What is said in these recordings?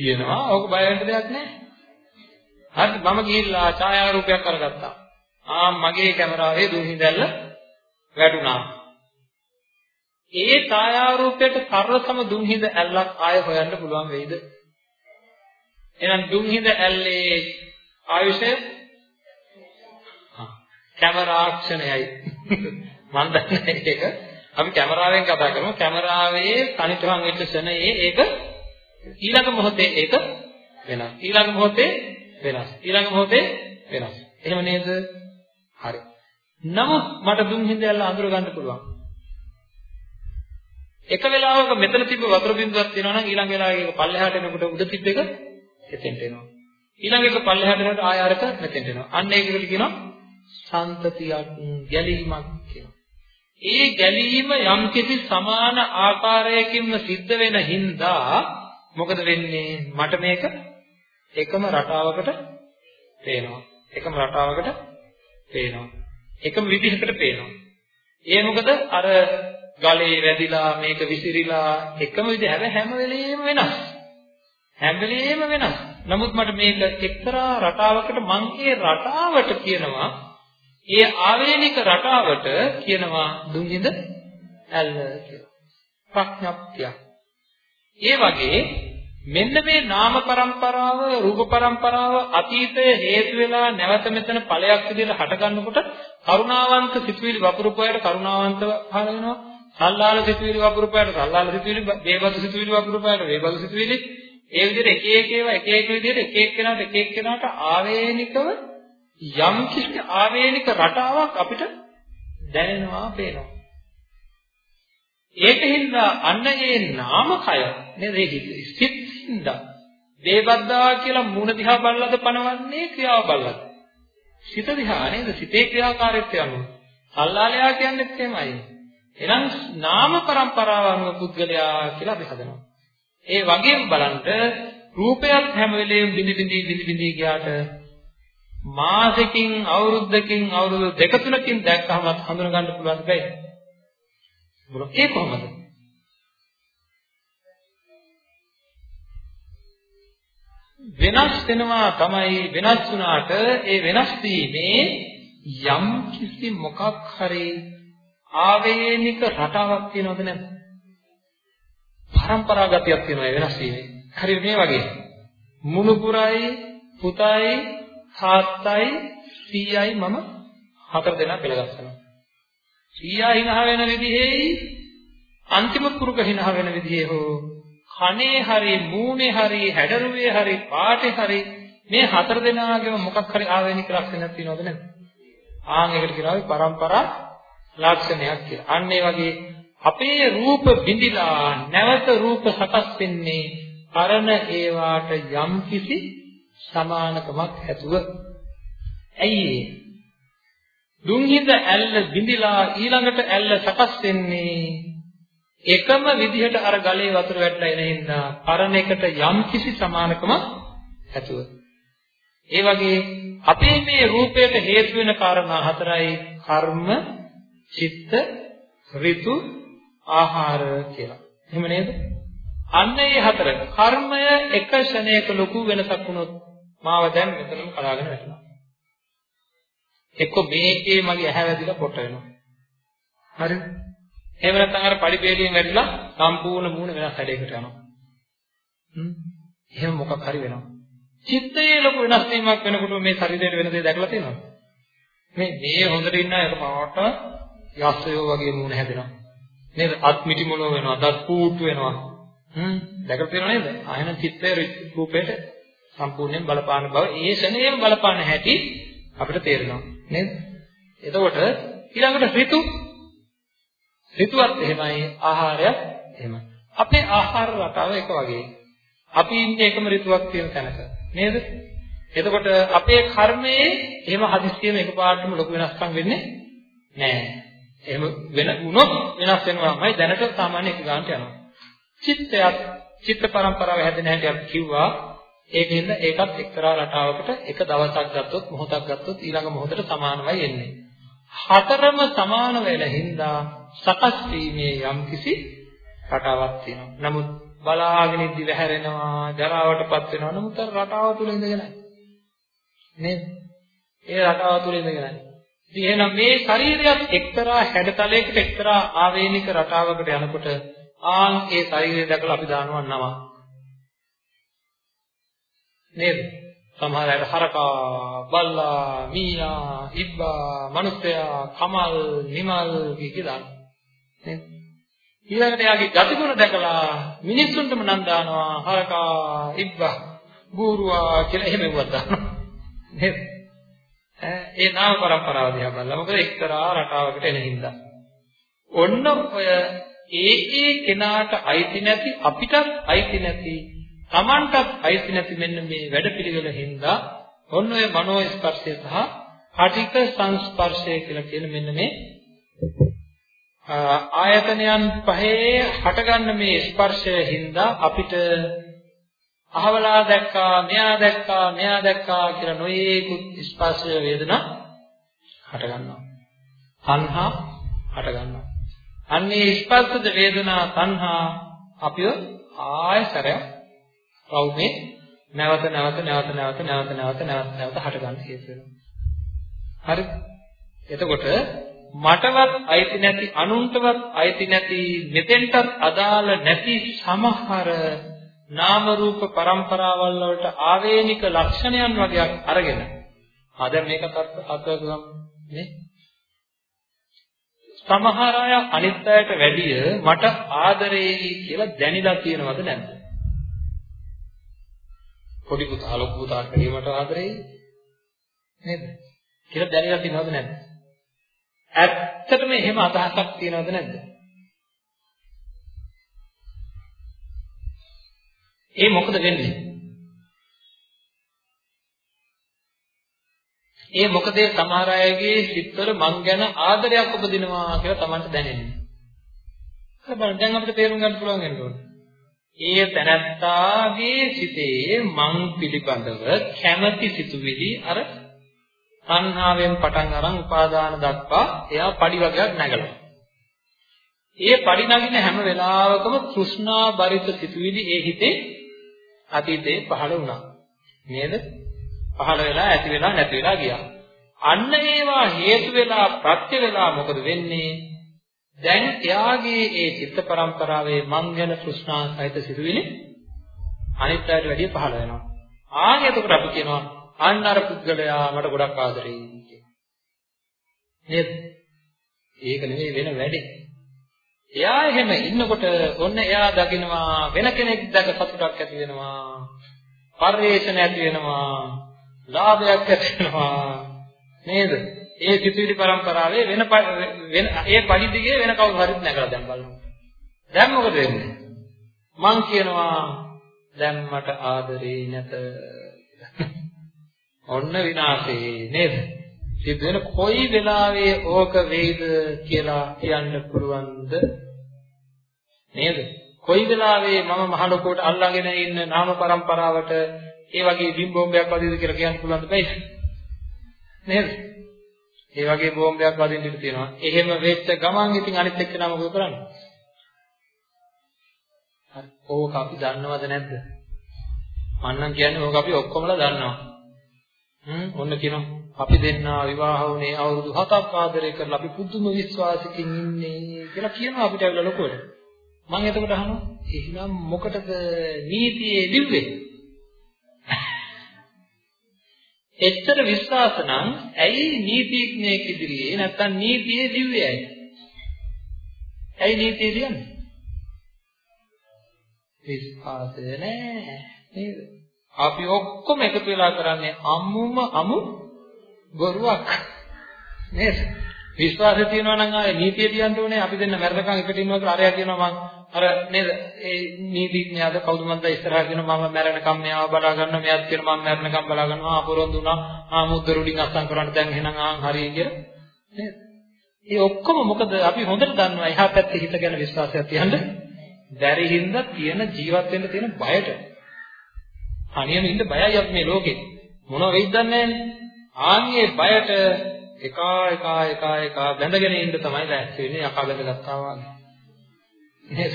කියනවා. ඕක බය වෙන්න දෙයක් නැහැ. හරි මම ගිහිල්ලා ඡායාරූපයක් අරගත්තා. ආ මගේ කැමරාවේ දුහිඳැල්ල වැටුණා. ඒ ඡායාරූපයට තරසම දුහිඳ ඇල්ලක් ආය හොයන්න පුළුවන් වෙයිද? එහෙනම් දුහිඳ ඇල්ලේ ආයුෂය කැමරාක්ෂණයයි. මම දන්නේ ඒක. අපි කැමරාවෙන් කතා කරමු. කැමරාවේ තනිතුහන් වෙච්ච ෂණයේ ඒක ඊළඟ මොහොතේ ඒක වෙනස්. ඊළඟ මොහොතේ වෙනස්. ඊළඟ මොහොතේ වෙනස්. එහෙම නේද? හරි. නමුත් මට දුම් හිඳැල්ල අඳුර ගන්න පුළුවන්. එක වෙලාවක මෙතන තිබ්බ වතුර බින්දුවක් තියෙනවා නම් ඊළඟ වෙලාවක ඒක පල්ලෙහාට එනකොට උඩ තිබ්බ එක එතෙන්ට එනවා. ඊළඟ එක පල්ලෙහාට එනකොට ආය අරක මෙතෙන්ට එනවා. අන්න ඒකට කියනවා සම්තතියක් ගැලීමක් කියනවා. ඒ ගැලීම යම්කිසි සමාන ආකාරයකින්ම සිද්ධ වෙන හින්දා මොකද වෙන්නේ? මට මේක එකම රටාවකට පේනවා. එකම රටාවකට පේනවා. එකම විදිහකට පේනවා. ඒ මොකද අර ගලේ වැදිලා මේක විසිරිලා එකම විදිහ හැබැයි හැම වෙලෙම වෙනස්. හැම වෙලෙම වෙනස්. නමුත් මට මේක එක්තරා රටාවකට මං ඒ රටාවට කියනවා ඒ ආවේනික රටාවට කියනවා දුංගින්ද ඇල්ල කියලා. ප්‍රඥප්තිය. ඒ වගේ මෙන්න මේ නාම પરම්පරාව රූප પરම්පරාව අතීතයේ හේතු වෙලා නැවත මෙතන ඵලයක් විදිහට හටගන්නකොට කරුණාවන්ත සිතුවිලි වපුරුපයට කරුණාවන්ත පහළ වෙනවා. සල්ලාල සිතුවිලි වපුරුපයට සල්ලාල සිතුවිලි දේවතු සිතුවිලි වපුරුපයට වේබල සිතුවිලි. ඒ විදිහට එක එක ඒවා එක එක විදිහට එක එක කෙනාට එක එක කෙනාට ආවේනිකව යම් කිසි ආවේනික රටාවක් අපිට දැනෙනවා පේනවා. ඒකින්ද අන්න ඒ නාමකය නේද? ඒ සිත් හින්දා. දේවද්දා කියලා මූණ දිහා බලලාද පනවන්නේ ක්‍රියාව බලලාද? සිත දිහා නේද? සිතේ ක්‍රියාකාරීත්වය අනුව. සල්ලාලයා කියන්නේත් එහෙමයි. එහෙනම් නාම પરම්පරාව අනුව පුද්ගලයා කියලා අපි හදනවා. ඒ වගේම බලන්න රූපයක් හැම වෙලෙම බිනි බිනි බිනි බිනි ගියාට මාසෙකින් අවුරුද්දකින් අවුරුදු දෙක තුනකින් දැක්කම හඳුන ගන්න පුළුවන් බෑ මොන ඒ කොහොමද වෙනස් වෙනවා තමයි වෙනස් වුණාට ඒ වෙනස් වීමේ යම් කිසි මොකක් හරි ආවේනික රටාවක් තියෙනවද නැද්ද? පරම්පරාගතයක් තියෙනවා වෙනස් වීමේ. හරි මේ වගේ. මුණුපුරයි, පුතයි, තාත්තයි, සීයයි මම හතර දෙනා පෙළගස්සනවා. සීයා හිනහ වෙන විදිහේ අන්තිම පුරුක හිනහ වෙන විදිහේ හෝ කනේ හරි මූණේ හරි හැඩරුවේ හරි පාටේ හරි මේ හතර දෙනාගේම මොකක් හරි ආවේනික ලක්ෂණයක් තියෙනවද නැද්ද? ආන් එකට කියනවා පරම්පරා ලක්ෂණයක් කියලා. අන්න ඒ වගේ අපේ රූප බිඳිලා නැවත රූප සකස් වෙන්නේ පරණ ඒවාට යම්කිසි සමානකමක් ඇතුව. ඇයි දුන්හිඳ ඇල්ල බිඳිලා ඊළඟට ඇල්ල සකස් වෙන්නේ එකම විදිහට අර ගලේ වතුර වැටලා එන හින්දා පරණ එකට යම්කිසි සමානකමක් ඇතුව. ඒ වගේ අපේ මේ රූපයට හේතු වෙන කාරණා හතරයි කර්ම, චිත්ත, ඍතු, ආහාර කියලා. එහෙම නේද? අන්න ඒ හතර. කර්මය එක ක්ෂණයක ලොකු වෙනසක් වුණොත් මාව දැන් මෙතනම කලාගෙන වැටෙනවා. එක්ක මේකේ මගේ ඇහැ වැදිලා පොට වෙනවා. හරිද? එහෙම නැත්නම් අර පරිපේලියෙන් වැටිලා සම්පූර්ණ මූණ වෙනස් හැඩයකට යනවා. හ්ම්. එහෙම මොකක් හරි වෙනවා. චිත්තයේ ලොකු වෙනස් වීමක් වෙනකොට මේ ශරීරයේ වෙන දේ දැකලා තියෙනවද? මේ මේ හොඳට ඉන්න අය පාට යස්සයෝ වගේ මූණ හැදෙනවා. නේද? අත් මිටි මොලෝ වෙනවා, දත් පූට්ටු වෙනවා. හ්ම්. දැකලා තියෙනව නේද? ආයන චිත්තයේ රූපයට සම්පූර්ණයෙන් බලපාන බව ඒ ශනේම බලපාන හැටි අපිට තේරෙනවා. නේද? එතකොට ඊළඟට ඍතු ඍතුවත් එහෙමයි ආහාරයත් එහෙමයි. අපේ ආහාර රටාව එක වගේ. අපි ඉන්නේ එකම ඍතුවක් තියෙන තැනක නේද? එතකොට අපේ කර්මයේ එහෙම හදිස්සියෙම එකපාරටම ලොකු වෙනස්කම් වෙන්නේ නැහැ. එහෙම වෙන වුණොත් වෙනස් වෙනවාමයි දැනට සාමාන්‍ය එක ගන්නට යනවා. චිත්තයත් චිත්ත පරම්පරාව හැදෙන හැටි අපි කිව්වා. ඒකෙන්ද ඒකත් එක්තරා රටාවකට එක දවසක් ගත්තොත් මොහොතක් ගත්තොත් ඊළඟ මොහොතට සමානමයි එන්නේ. හතරම සමාන වෙලා හින්දා සකස් වීමේ යම්කිසි රටාවක් තියෙනවා. නමුත් බලාගෙන ඉද්දි වැහැරෙනවා, ජරාවටපත් වෙනවා. නමුත් රටාව තුල ඉඳගෙනයි. නේද? ඒ රටාව තුල ඉඳගෙනයි. ඉතින් එහෙනම් මේ ශරීරයත් එක්තරා හැඩතලයකට එක්තරා ආවේනික රටාවකට යනකොට ආන් ඒ ශරීරය දැකලා අපි දානවා නම. නේද? සමහර අය හරකා, බල්ලා, මීයා, ඉබ්බා, මනුස්සයා, කමල්, නිමල් කිය දානවා. නේද? ඊළඟට යාගේ ගතිගුණ දැකලා මිනිස්සුන්ටම නම් දානවා හරකා, ඉබ්බා, බූරුවා කියලා එහෙම වුවත් දානවා. නේද? ඒ නාම પરම්පරාව දිහා බලලා මොකද එක්තරා රටාවකට එන හින්දා. ඔන්න ඔය ඒ ඒ කෙනාට අයිති නැති අපිටත් අයිති නැති Tamanටත් අයිති නැති මෙන්න මේ වැඩපිළිවෙල හින්දා ඔන්න ඔය මනෝ ස්පර්ශය සහ පටික සංස්පර්ශය කියලා කියන මෙන්න මේ ආයතනයන් පහේ හටගන්න මේ ස්පර්ශය හින්දා අපිට අහවලා දැක්කා මෙයා දැක්කා මෙයා දැක්කා කියලා නොයේකුත් ස්පර්ශය වේදනා හට ගන්නවා. තණ්හා හට ගන්නවා. අන්නේ ස්පර්ශද වේදනා තණ්හා අපිව ආයසරයක් රෞමේ නැවත නැවත නැවත නැවත නැවත නැවත නැවත නැවත හට ගන්න හේතු වෙනවා. හරි? එතකොට මටවත් අයිති නැති අනුන්ටවත් අයිති නැති මෙතෙන්ටත් අදාළ නැති සමහර නාම රූප પરම්පරාවල් වලට ආවේනික ලක්ෂණයන් වගේක් අරගෙන ආද මේක අත්දැකගම් නේ? සමහර අය අනිත් අයට වැඩිය මට ආදරෙයි කියලා දැනিলা කියනවද නැද්ද? පොඩි පුතා ලොකු පුතාට වැඩිය මට ආදරෙයි නේද කියලා දැනিলা තියෙනවද නැද්ද ඇත්තටම එහෙම අදහසක් තියෙනවද නැද්ද ඒ මොකද වෙන්නේ? ඒ මොකද සමහර අයගේ සිත්වල මං ගැන ආදරයක් උපදිනවා කියලා Tamanට දැනෙන්නේ. හරි බලන්න දැන් අපිට තේරුම් ගන්න පුළුවන් වෙන්න ඕනේ. ඒ තනත්තාගේ සිතේ මං පිළිබඳව කැමැති සිතුවිලි අර සංහාවෙන් පටන් අරන් උපාදාන දක්වා එයා padi වගේක් නැගලා. ඒ padi නගින හැම වෙලාවකම තෘෂ්ණා බරිත සිතුවිලි ඒ හිතේ අතීතේ පහළ වුණා. නේද? පහළ වෙලා ඇති වෙලා නැති වෙලා ගියා. අන්න ඒවා හේතු වෙලා ප්‍රත්‍ය වෙලා මොකද වෙන්නේ? දැන් එයාගේ ඒ චිත්ත පරම්පරාවේ මං ගැන තෘෂ්ණා සහිත සිතුවිලි අනිත් අයට වැඩිය පහළ වෙනවා. ආන් එතකොට අපි කියනවා අන්න අර පුද්ගලයා මට ගොඩක් ආදරෙයි කියලා. නේද? ඒක නෙමෙයි වෙන වැඩේ. එයා එහෙම ඉන්නකොට ඔන්න එයා දකිනවා වෙන කෙනෙක් දැක සතුටක් ඇති වෙනවා. පරිේශන ඇති වෙනවා. ලාභයක් ඇති වෙනවා. නේද? ඒ සිතුවිලි પરම්පරාවේ වෙන වෙන ඒ පරිදිගේ වෙන කවුරු හරි නැගලා දැන් බලමු. දැන් මොකද වෙන්නේ? මං කියනවා දැන් මට ආදරේ නැත. ඔන්න විනාශේ නේද? සිද්ධ වෙන කොයි වෙලාවේ ඕක වේද කියලා කියන්න පුළුවන්ද? නේද? කොයි වෙලාවේ මම මහලොකුවට අල්ලාගෙන ඉන්න නාම પરම්පරාවට ඒ වගේ බිම්බෝම්බයක් වදිද කියලා කියන්න පුළුවන්ද බෑ? නේද? ඒ වගේ බෝම්බයක් වදින්න ඉඩ තියෙනවා. එහෙම වෙච්ච ගමන් ඉතින් අනිත් එක්කෙනා මොකද කරන්නේ? ඕක අපි දන්නවද නැද්ද? මන්නම් කියන්නේ ඕක අපි ඔක්කොමලා දන්නවා. හ්ම්? ඔන්න කියනවා. අපි දෙන්නා විවාහ වුණේ අවුරුදු 7ක් ආදරය කරලා අපි පුදුම විශ්වාසකින් ඉන්නේ කියලා කියනවා අපිට ඇවිල්ලා ලොකුවට. මම එතකොට අහනවා එහෙනම් මොකටද නීතියේ දිව්වේ? එච්චර විශ්වාස නම් ඇයි නීතිඥයෙක් ඉදිරියේ නැත්තම් නීතියේ දිව්වේ ඇයි? ඇයි නීතිය කියන්නේ? විශ්වාසය නෑ නේද? අපි ඔක්කොම එකතු වෙලා කරන්නේ අමුම අමු බොරුවක් නේද? විශ්වාසය තියෙනවා නම් ආයේ නීතිය තියන්න ඕනේ. අපි දෙන්න මැරෙනකන් එකට ඉන්නවා කියලා අරයා කියනවා මං අර නේද? ඒ නීතිඥයාද කවුද මන්ද ඉස්සරහා කියනවා මම මැරෙනකම් මෙයාව බලා ගන්නවා. මෙයාත් කියනවා මම මැරෙනකම් බලා ගන්නවා. ආ පොරොන්දු වුණා. ආ මුද්දරුඩින් අස්සම් කරන්න දැන් එහෙනම් ආන් හරියි කියලා. නේද? ඒ ඔක්කොම මොකද අපි හොඳට දන්නවා එහා පැත්තේ හිත ගැන විශ්වාසයක් තියන්න බැරි හින්දා තියෙන ජීවත් වෙන්න තියෙන බයට. අනියම ඉන්න බයයි අපි මේ ලෝකේ. මොනව වෙයිද දන්නේ නැහැ. ආන්ගේ බයට එකා එකා එකා එකා බැඳගෙන ඉන්න තමයි ලෑස්ති වෙන්නේ යකා බැඳගත්තා වගේ. නේද?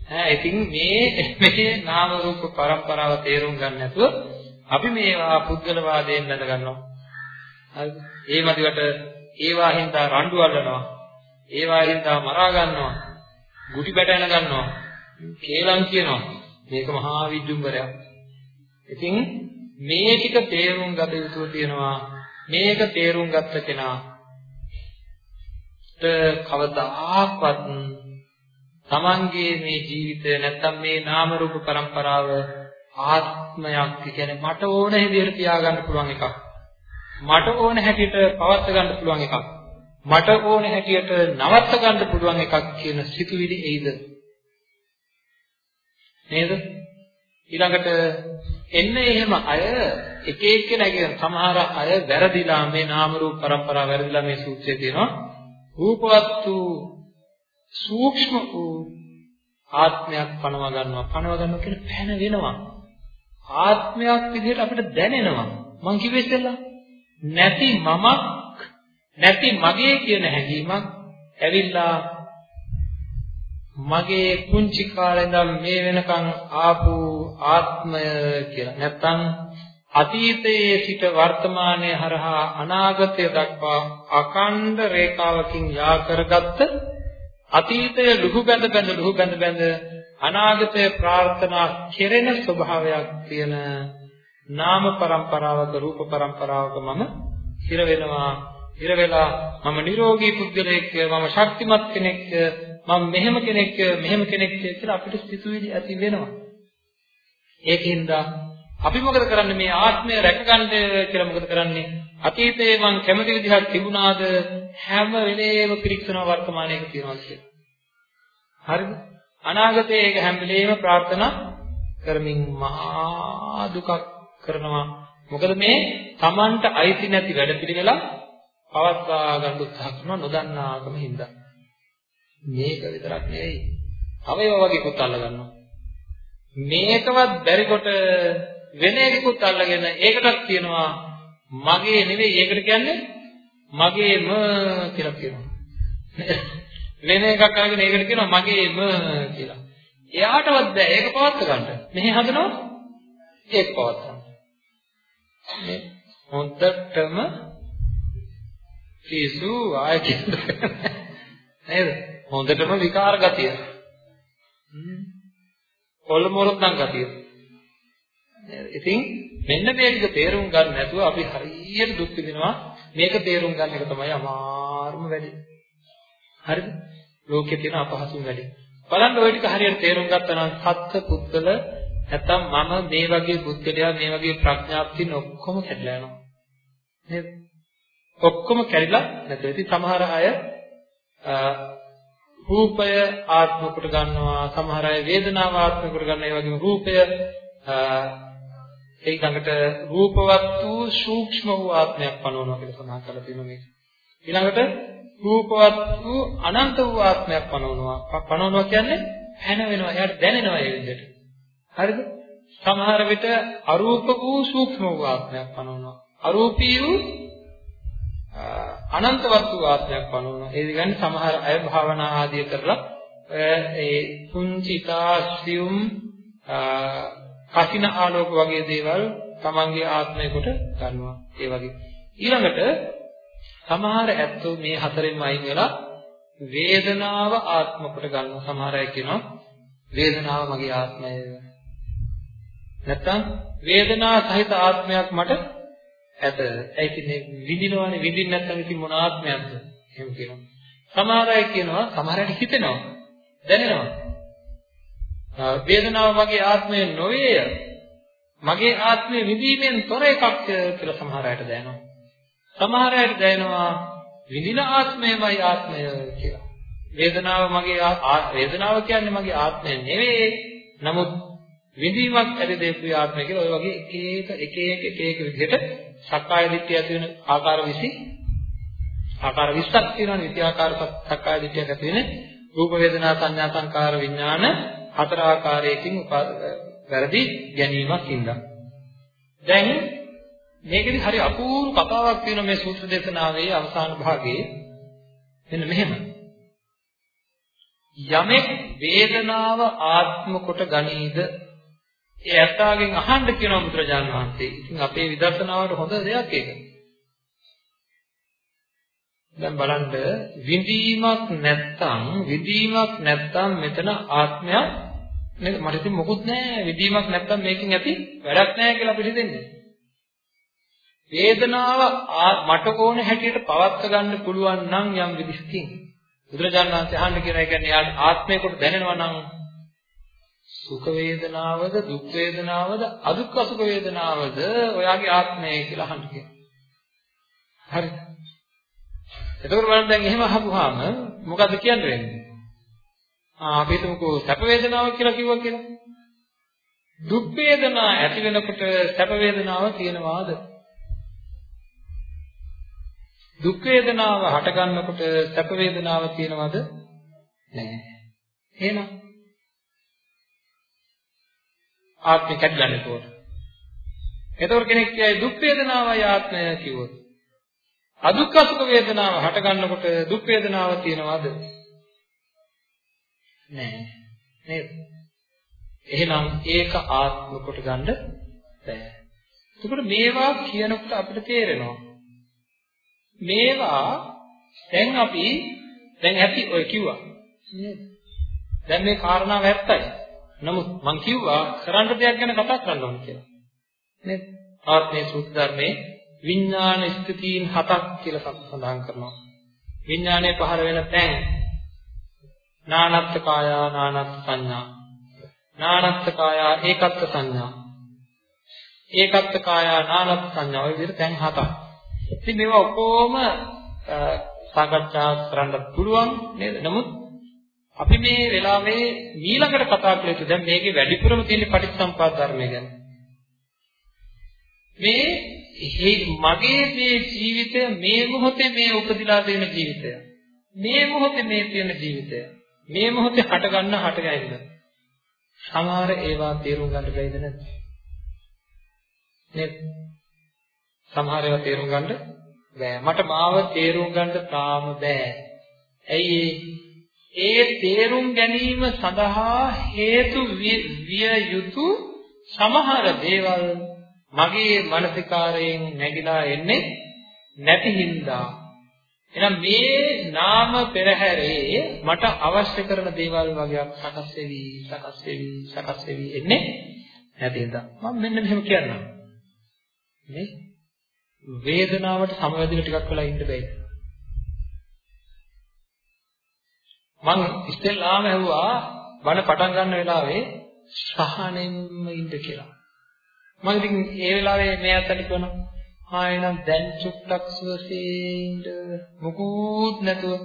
ඈ ඉතින් මේ මේ නාම රූප પરම්පරාව තේරුම් ගන්න නැතුව අපි මේවා පුද්ගලවාදයෙන් නැද ගන්නවා. හරිද? ඒ මදිවට ඒවා හින්දා රණ්ඩු අල්ලනවා. ඒවා හින්දා මරා ගන්නවා. ගුටි බැටැන ගන්නවා. කේලම් කියනවා. මේක මහා විජ්ජුම්බරයක්. ඉතින් මේ ටික තේරුම් ගත යුතු තියෙනවා. මේක තේරුම් ගත්ත කෙනා කවදාවත් තමන්ගේ මේ ජීවිතය නැත්තම් මේ නාම රූප પરම්පරාව ආත්මයක් කියන්නේ මට ඕන හැටියට තියාගන්න පුළුවන් එකක්. මට ඕන හැටියට පවත් ගන්න පුළුවන් එකක්. මට ඕන හැටියට නවත්ත ගන්න පුළුවන් එකක් කියන සිතුවිලි එයිද? නේද? ඊළඟට එන්නේ එහෙම අය එක එක්කෙනා කියන සමහර අය වැරදිලා මේ නාම රූප પરම්පරාව වැරදිලා මේ සූත්‍රයේ තියෙනවා. රූපවත් වූ සූක්ෂම වූ ආත්මයක් පනව ගන්නවා. පනව ගන්නවා කියන්නේ පැන වෙනවා. ආත්මයක් විදිහට අපිට දැනෙනවා. මං කිව්වේ ඉස්සෙල්ලා නැති මමක් නැති මගේ කියන හැඟීමක් ඇවිල්ලා මගේ කුංචි කාලේ ඉඳන් මේ වෙනකන් ආපු ආත්මය කියලා. නැත්තම් අතීතයේ සිට වර්තමානයේ හරහා අනාගතය දක්වා අකණ්ඩ රේඛාවකින් යා කරගත්ත අතීතය ලුහු බැඳ බැඳ ලුහු බැඳ බැඳ අනාගතය ප්‍රාර්ථනා කෙරෙන ස්වභාවයක් තියෙන නාම પરම්පරාවක රූප પરම්පරාවක මම හිර වෙනවා. හිර වෙලා මම නිරෝගී පුද්ගලයෙක් මම ශක්තිමත් කෙනෙක් මම මෙහෙම කෙනෙක් මෙහෙම කෙනෙක් කියලා අපිට සිතුවිලි ඇති වෙනවා. ඒකින්ද අපි මොකද කරන්නේ? මේ ආත්මය රැකගන්න කියලා මොකද කරන්නේ? අතීතයේ මං කැමති විදිහක් තිබුණාද? හැම වෙලේම පිරික්සනවා වර්තමානයේක තියනවා කියලා. හරිද? අනාගතයේ ඒක හැම වෙලේම ප්‍රාර්ථනා කරමින් මහා දුකක් කරනවා. මොකද මේ Tamanට අයිති නැති වැඩ පිළිවෙලා පවත්වා ගන්න උත්සාහ කරනවා නොදන්නාකම හින්දා. මේක විතරක් නෙවෙයි. තව ඒවා වගේ කුත් අල්ල ගන්නවා මේකවත් බැරි කොට වෙන එකකුත් අල්ලගෙන ඒකටත් කියනවා මගේ නෙවෙයි ඒකට කියන්නේ මගේම කියලා කියනවා. වෙන එකක් අරගෙන ඒකට කියනවා මගේම කියලා. එයාටවත් බෑ. ඒක පවත්ව ගන්න. මෙහි හදනවා. ඒක පවත්වන්න මේ හොඳටම පිසු ආයෙ නේද? හොඳටම විකාර ගතිය. කොල්මොරොක්නම් ගතිය. ඉතින් මෙන්න මේ ටික තේරුම් ගන්න නැතුව අපි හරියට දුක් විඳිනවා. මේක තේරුම් ගන්න එක තමයි අමාරුම වැඩේ. හරිද? ලෝකේ තියෙන අපහසුම වැඩේ. බලන්න ওই ටික හරියට තේරුම් ගත්තා නම් සත්ත්ව පුද්ගල නැත්තම් මම මේ වගේ බුද්ධලයා මේ වගේ ප්‍රඥාප්තියන ඔක්කොම කැඩලා යනවා. නේද? ඔක්කොම කැඩිලා නැත්නම් ඉතින් සමහර අය රූපය ආත්ම කොට ගන්නවා. සමහර අය වේදනාව ආත්ම කොට ගන්න ඒ වගේම රූපය ඒ ළඟට රූපවත් වූ සූක්ෂම වූ ආත්මයක් පනවනවා කියලා සඳහන් කරලා තියෙනවා මේක. ඊළඟට රූපවත් වූ අනන්ත වූ ආත්මයක් පනවනවා. පනවනවා කියන්නේ හැන වෙනවා. එයාට දැනෙනවා ඒ විදිහට. හරිද? සමහර විට අරූප වූ සූක්ෂම වූ ආත්මයක් පනවනවා. අරූපී වූ අනන්තවත් වූ ආත්මයක් පනවනවා. ඒ කියන්නේ සමහර අය භාවනා ආදිය කරලා ඒ පුංචිතාස්සියුම් කසින ආලෝක වගේ දේවල් තමන්ගේ ආත්මය කොට ගන්නවා. ඒ වගේ. ඊළඟට සමහර ඇත්තෝ මේ හතරෙන්ම අයින් වෙලා වේදනාව ආත්ම කොට ගන්නවා. සමහර අය කියනවා වේදනාව මගේ ආත්මය නැත්තම් වේදනා සහිත ආත්මයක් මට ඇත. ඒ කියන්නේ විඳිනවනේ විඳින්න නැත්නම් ඉතින් මොන ආත්මයක්ද? එහෙම කියනවා. සමහර අය කියනවා සමහර අය හිතෙනවා දැනෙනවා. වේදනාව මගේ ආත්මය නොවේය. මගේ ආත්මය විඳීමෙන් තොර එකක් කියලා සමහර අයට දැනෙනවා. සමහර අයට දැනෙනවා විඳින ආත්මයමයි ආත්මය කියලා. වේදනාව මගේ වේදනාව කියන්නේ මගේ ආත්මය නෙවෙයි. නමුත් විඳීමක් ඇති දෙපු ආත්මය කියලා ඔය වගේ එක එක එක එක එක එක විදිහට සක්කාය දිට්ඨිය ඇති වෙන ආකාර 20 ආකාර 20ක් තියෙනවානේ විත්‍යාකාර සක්කාය දිට්ඨියක් ඇති වෙන්නේ රූප වේදනා සංඥා සංකාර විඥාන හතර ආකාරයකින් වැරදි ගැනීමක් ඉඳලා දැන් මේකෙදි හරි අපූර්ව කතාවක් තියෙනවා මේ සූත්‍ර දේශනාවේ අවසාන භාගයේ මෙන්න මෙහෙම යමෙක් වේදනාව ආත්ම කොට ගනීද? ඒ ඇත්තාගෙන් අහන්න කියනවා බුදුරජාණන් වහන්සේ. ඉතින් අපේ විදර්ශනාවට හොඳ දෙයක් ඒක. දැන් බලන්න විඳීමක් නැත්තම් විඳීමක් නැත්තම් මෙතන ආත්මයක් නේද මට ඉතින් මොකුත් නැහැ විඳීමක් නැත්තම් මේකෙන් ඇති වැඩක් නැහැ කියලා අපිට හිතෙන්නේ වේදනාව මට ඕන හැටියට පවත් ගන්න පුළුවන් නම් යම් විදිහකින් බුදුරජාණන් වහන්සේ අහන්න කියන එක කියන්නේ යාට ආත්මයකට දැනෙනවා නම් සුඛ වේදනාවද දුක් වේදනාවද අදුක්ඛ සුඛ වේදනාවද ඔයාගේ ආත්මය කියලා අහන්න කියනවා. හරි. එතකොට බලන්න දැන් එහෙම අහපුවාම මොකද්ද කියන්න වෙන්නේ? ආ අපි හිතමුකෝ සැප වේදනාව කියලා කිව්වා කියලා. දුක් වේදනා ඇති වෙනකොට සැප වේදනාව තියෙනවාද? දුක් වේදනාව හට ගන්නකොට සැප වේදනාව තියෙනවද? නැහැ. එහෙනම් ආත්මය කැඩලා නේද? එතකොට කෙනෙක් කියයි දුක් වේදනාවයි ආත්මය කිව්වොත් අදුක්ඛ සුඛ වේදනාව හට ගන්නකොට දුක් වේදනාව තියෙනවද? නැහැ. නේද? එහෙනම් ඒක ආත්ම කොට ගන්න බෑ. එතකොට මේවා කියනකොට අපිට තේරෙනවා මේවා දැන් අපි දැන් ඇති ඔය කිව්වා නේද? දැන් මේ කාරණාව ඇත්තයි. නමුත් මං කිව්වා කරන්න දෙයක් ගැන කතා කරන්න ඕන කියලා. නේද? ආත්මේ සූත්‍ර ධර්මයේ විඥාන ස්ථಿතීන් හතක් කියලා සඳහන් කරනවා. විඥානයේ පහළ වෙන තැන් නානත්ත් කායා නානත්ත් සංඥා නානත්ත් කායා ඒකත්ත් සංඥා ඒකත්ත් කායා නානත්ත් සංඥා ඔය විදිහට තැන් හතක්. ඉතින් මේවා ඔක්කොම සාකච්ඡා කරන්න පුළුවන් නේද? නමුත් අපි මේ වෙලාවේ ඊළඟට කතා කළ යුතු දැන් මේකේ වැඩිපුරම තියෙන පටිච්චසම්පාද ධර්මය ගැන. මේ මගේ මේ ජීවිතය මේ මොහොතේ මේ උපදිලා තියෙන ජීවිතය. මේ මොහොතේ මේ තියෙන ජීවිතය. මේ මොහොතේ හට ගන්න හට ගයින්ද. සමහර ඒවා තේරුම් ගන්න බැයිද නැද්ද? නේද? සමහර ඒවා තේරුම් ගන්න බෑ. මට මාව තේරුම් ගන්න තාම බෑ. ඇයි ඒ තේරුම් ගැනීම සඳහා හේතු විය යුතු සමහර දේවල් මගේ මානසිකාරයෙන් නැగిලා එන්නේ නැති හින්දා එහෙනම් මේ නාම පෙරහැරේ මට අවශ්‍ය කරන දේවල් වගේක් සකස් වෙවි සකස් වෙවි සකස් වෙවි එන්නේ නැති හින්දා මම මෙන්න මෙහෙම කියන්නම් මේ වේදනාවට සමවැදින ටිකක් වෙලා ඉන්න බෑද? මං ඉස්සෙල්ලාම ඇහුවා බණ පටන් ගන්න වෙලාවේ සහනෙන්ම ඉන්න කියලා. මම ඉතින් ඒ වෙලාවේ මේ අතට කියනවා ආ එනම් දැන් චුට්ටක් සුවසේ ඉන්න මොකුත් නැතුව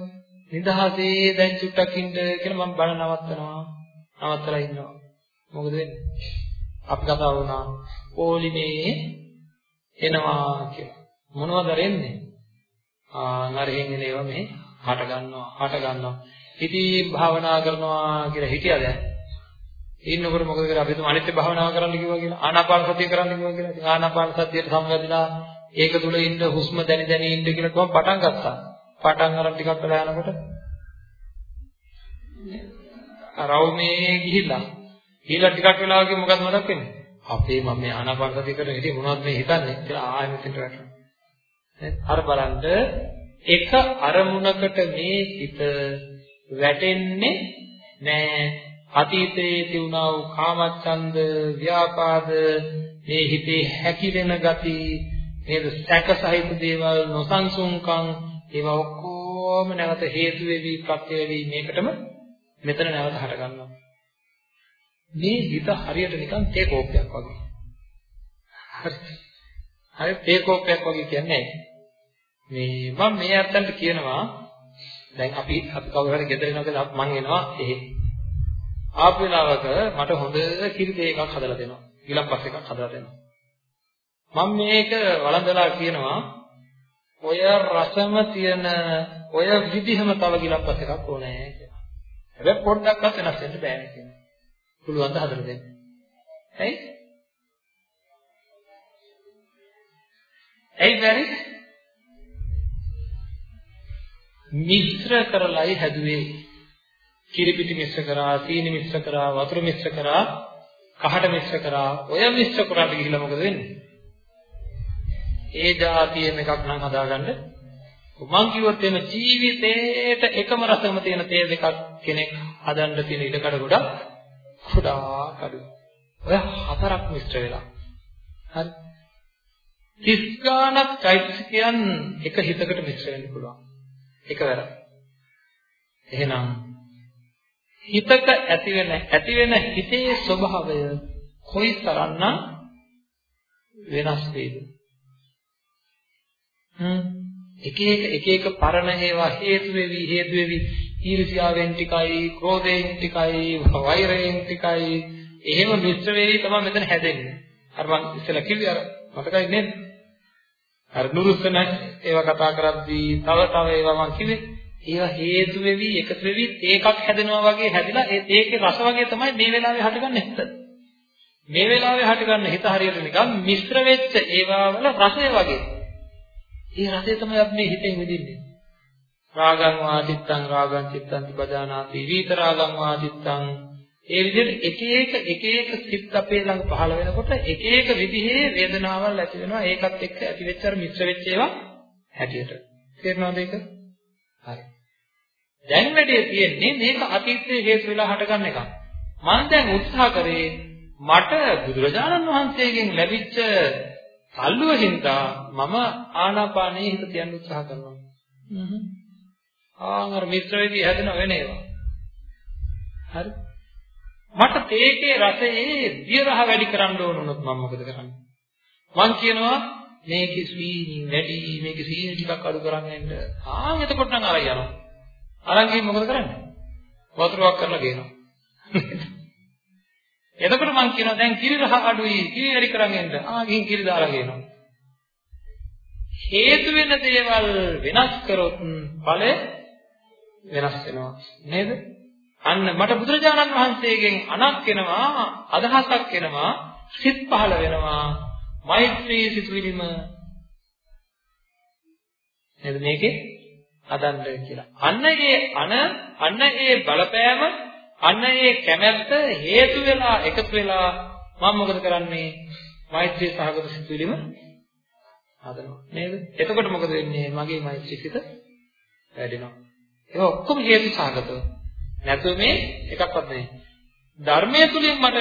නිදහසේ දැන් චුට්ටක් ඉන්න කියලා මම බණ නවත්තනවා. නවත්තලා ඉන්නවා. මොකද වෙන්නේ? අපි කතා වුණා පොලිමේ එනවා කියලා. මොනවද රෙන්නේ? ආ නරෙන්නේ නේව මේ හට ගන්නවා හට ගන්නවා. ඉතින් භාවනා කරනවා කියලා හිතියද? ඉන්නකොට මොකද කරන්නේ අපි තුම අනිත්‍ය භාවනාව කරන්න කිව්වා කියලා ආනාපාන සතිය කරන්න කිව්වා කියලා. ඉතින් ආනාපාන සතියට සම්වැදිලා ඒක තුල ඉන්න හුස්ම දැනි දැනි ඉන්න කියලා කොහොම පටන් ගත්තා. පටන් අරන් ටිකක් වෙලා යනකොට රවුමේ ගිහිල්ලා ගිහිල්ලා ටිකක් වෙලා වගේ මොකද මතක් වෙන්නේ? අපේ මම මේ ආනාපාන සතිය කරන ඉතින් මොනවද මේ හිතන්නේ කියලා ආයෙ මෙතෙන්ට වැටෙනවා. අර බලන්න එක අරමුණකට මේ හිත වැටෙන්නේ නෑ. අතීතයේ තියුණා වූ කාමච්ඡන්ද, ව්‍යාපාද, මේ හිතේ හැකිලෙන ගති, නේද? සැක සහිත දේවල්, නොසන්සුන්කම්, ඒවා ඔක්කොම නැවත හේතු වෙවි, ප්‍රත්‍ය වෙවි මේකටම මෙතන නැවත හට ගන්නවා. මේ හිත හරියට නිකන් තේ කෝප්පයක් වගේ. හරි තේ කෝප්පයක් වගේ කියන්නේ මේ මම මේ අත්තන්ට කියනවා දැන් අපි අපි කවුරු හරි ගෙදර එනවා කියලා මම එනවා එහෙ. ආපු වෙලාවක මට හොඳ කිරි දෙයක් හදලා දෙනවා. ගිලම්පස් එකක් හදලා දෙනවා. මම මේක වළඳලා කියනවා ඔය රසම තියෙන ඔය විදිහම තව ගිලම්පස් එකක් ඕනේ කියලා. හැබැයි පොඩ්ඩක්වත් වෙනස් වෙන්න බෑනේ කියනවා. පුළුවන් ද හදලා දෙන්න. ඇයි? ඇයි බැරි? මිශ්‍ර කරලයි හැදුවේ. කිරිපිටි මිශ්‍ර කරා, සීනි මිශ්‍ර කරා, වතුර මිශ්‍ර කරා, කහට මිශ්‍ර කරා. ඔය මිශ්‍ර කරාට ගිහිල්ලා මොකද වෙන්නේ? ඒ જાතියෙම එකක් නම් හදාගන්න මං කිව්වොත් එimhe ජීවිතේට එකම රසම තියෙන තේ දෙකක් කෙනෙක් හදන්න තියෙන ඉඩකඩ ගොඩක් කුඩා කඩු. ඔය හතරක් මිශ්‍ර වෙලා. හරි. 30 ගානක් චෛතසිකයන් එක හිතකට මිශ්‍ර වෙන්න පුළුවන්. එකවර. එහෙනම් හිතක ඇති වෙන ඇති වෙන හිතේ ස්වභාවය කොයිතරම්නම් වෙනස් වේද? හ්ම්. එක එක එක එක පරණ ඒවා හේතු වෙවි හේතු වෙවි. ඊර්ෂ්‍යාවෙන් ටිකයි ක්‍රෝධයෙන් ටිකයි වෛරයෙන් ටිකයි. එහෙම මිශ්‍ර වෙවි තමයි මෙතන හැදෙන්නේ. අර මම ඉස්සෙල්ලා කිව්වේ අර මතකයි නේද? අර නුරුස්සන ඒවා කතා කරද්දී තව තව ඒවා මම කිව්වේ. ඒවා හේතු වෙවි එකතු වෙවි තේකක් හැදෙනවා වගේ හැදිලා ඒ තේකේ රස වගේ තමයි මේ වෙලාවේ හටගන්න හිත. මේ වෙලාවේ හටගන්න හිත හරියට නිකන් මිශ්‍ර වෙච්ච ඒවා වල රසය වගේ. ඒ රසය තමයි අපි මේ හිතෙන් විඳින්නේ. රාගං වාදිත්තං රාගං චිත්තං තිබදානාති විත රාගං වාදිත්තං ඒ විදිහට එක එක එක එක සිත් අපේ ළඟ පහළ වෙනකොට එක එක විදිහේ වේදනාවල් ඇති වෙනවා. ඒකත් එක්ක ඇති වෙච්ච අර මිශ්‍ර වෙච්ච ඒවා හැටියට. තේරෙනවද ඒක? හරි. දැන් වැඩේ තියෙන්නේ මේක අතීතයේ හේතු වෙලා හටගන්න එක මම දැන් උත්සාහ කරේ මට බුදුරජාණන් වහන්සේගෙන් ලැබිච්ච අල්ලුවින්දා මම ආනාපානයේ හිත තියන්න උත්සාහ කරනවා. හ්ම්. ආන් අර මිත්‍ර වේදී හැදෙන වෙන ඒවා. හරි. මට තේකේ රසයේ දියරහ වැඩි කරන්න ඕන වුණොත් මම මොකද කරන්නේ? මං කියනවා මේකේ සීනි වැඩි මේකේ සීනි ටිකක් අඩු කරන්න. ආන් එතකොට නම් අරයි යනවා. අරන් ගිහින් මොකද කරන්නේ? වතුරක් කරලා ගේනවා. එතකොට මං කියනවා දැන් කිරි රහ අඩුයි කිරි වැඩි කරන් එන්න. ආ ගිහින් කිරි දාලා ගේනවා. හේතු වෙන දේවල් වෙනස් කරොත් ඵලය වෙනස් වෙනවා නේද? අන්න මට බුදුරජාණන් වහන්සේගෙන් අනක් වෙනවා අදහසක් වෙනවා සිත් පහළ වෙනවා මෛත්‍රී සිතුවිලිම නේද මේකේ හදන්න කියලා. අන්න ඒ අන අන්න ඒ බලපෑම අන්න ඒ කැමැත්ත හේතු වෙලා එකතු වෙලා මම මොකද කරන්නේ? මෛත්‍රී සහගත සිතුවිලිම හදනවා. නේද? එතකොට මොකද වෙන්නේ? මගේ මෛත්‍රී සිත වැඩෙනවා. ඒක ඔක්කොම හේතු සහගතව. නැතුව මේ එකක්වත් නෙවෙයි. ධර්මයේ තුලින් මට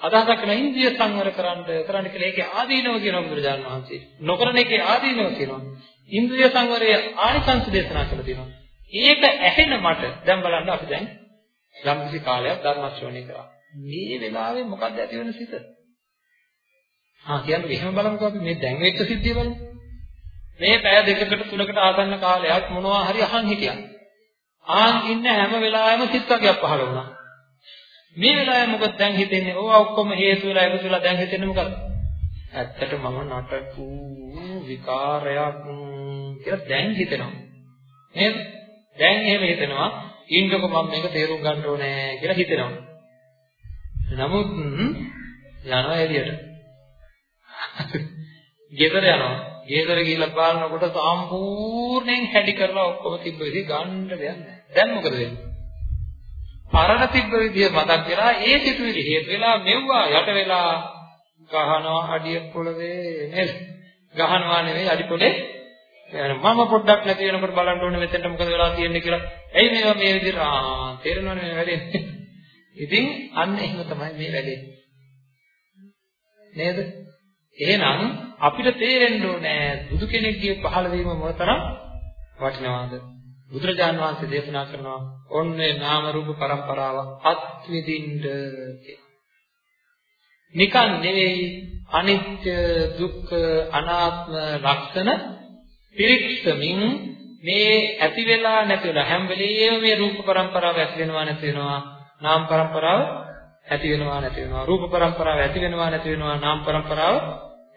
අදහසක් කරන ඉන්ද්‍රිය සංවර කරන්න කරන්න කියලා ඒකේ ආදීනව කියනවා බුදුරජාණන් වහන්සේ. නොකරන එකේ ආදීනව කියනවා. ඉන්ද්‍රිය සංවරයේ ආනිසංස දේශනා කරලා තියෙනවා. ඒක ඇහෙන මට දැන් බලන්න අපි දැන් යම්කිසි කාලයක් ධර්ම ශ්‍රවණය කරා. මේ වෙලාවේ මොකක්ද ඇති වෙන සිත? ආ කියන්නේ එහෙම බලමුකෝ අපි මේ දැන් වෙච්ච සිද්ධිය බලමු. මේ පැය දෙකකට තුනකට ආසන්න කාලයක් මොනවා හරි අහන් හිටියා. ආන් ඉන්න හැම වෙලාවෙම සිත් වර්ගයක් පහළ වුණා. මේ වෙලාවේ මොකද දැන් හිතෙන්නේ? ඕවා ඔක්කොම හේතු වෙලා එකතු වෙලා දැන් හිතෙන්නේ මොකද්ද? ඇත්තට මම නටපු විකාරයක් කියලා දැන් හිතෙනවා. නේද? දැන් එහෙම හිතෙනවා. ඊන්දක මම මේක තේරුම් ගන්න ඕනේ කියලා හිතෙනවා. නමුත් යනවා එළියට. ගෙදර යනවා. ගෙදර ගිහිල්ලා බලනකොට සම්පූර්ණයෙන් හැඩි කරලා ඔක්කොම තිබ්බ විදිහ ගන්න දෙයක් නැහැ. දැන් මොකද වෙන්නේ? පරණ තිබ්බ විදිහ මතක් වෙලා ඒ සිතුවිලි හේතු වෙලා මෙව්වා යට වෙලා ගහනවා අඩිය පොළවේ නේද? ගහනවා නෙවෙයි අඩි පොළේ මම පොඩ්ඩක් නැති වෙනකොට බලන්න ඕනේ මෙතෙන්ට මොකද වෙලා තියෙන්නේ කියලා. ඇයි මේවා මේ විදිහට ආ තේරෙනවනේ මේ වැඩේ. ඉතින් අන්න එහෙම තමයි මේ වැඩේ. නේද? එහෙනම් අපිට තේරෙන්න ඕනේ බුදු කෙනෙක්ගේ පහළ වීම මොනතරම් වටිනවද? බුදුරජාන් වහන්සේ දේශනා කරනවා ඔන්නේ නාම රූප પરම්පරාව අත්විඳින්න නිකන් නෙවෙයි අනිත්‍ය දුක්ඛ අනාත්ම ලක්ෂණ පිරික්සමින් මේ ඇති වෙලා නැති වෙලා හැම වෙලෙම මේ රූප પરම්පරාව ඇති වෙනවා නැති වෙනවා නාම પરම්පරාව ඇති වෙනවා නැති වෙනවා රූප પરම්පරාව ඇති වෙනවා නැති වෙනවා නාම પરම්පරාව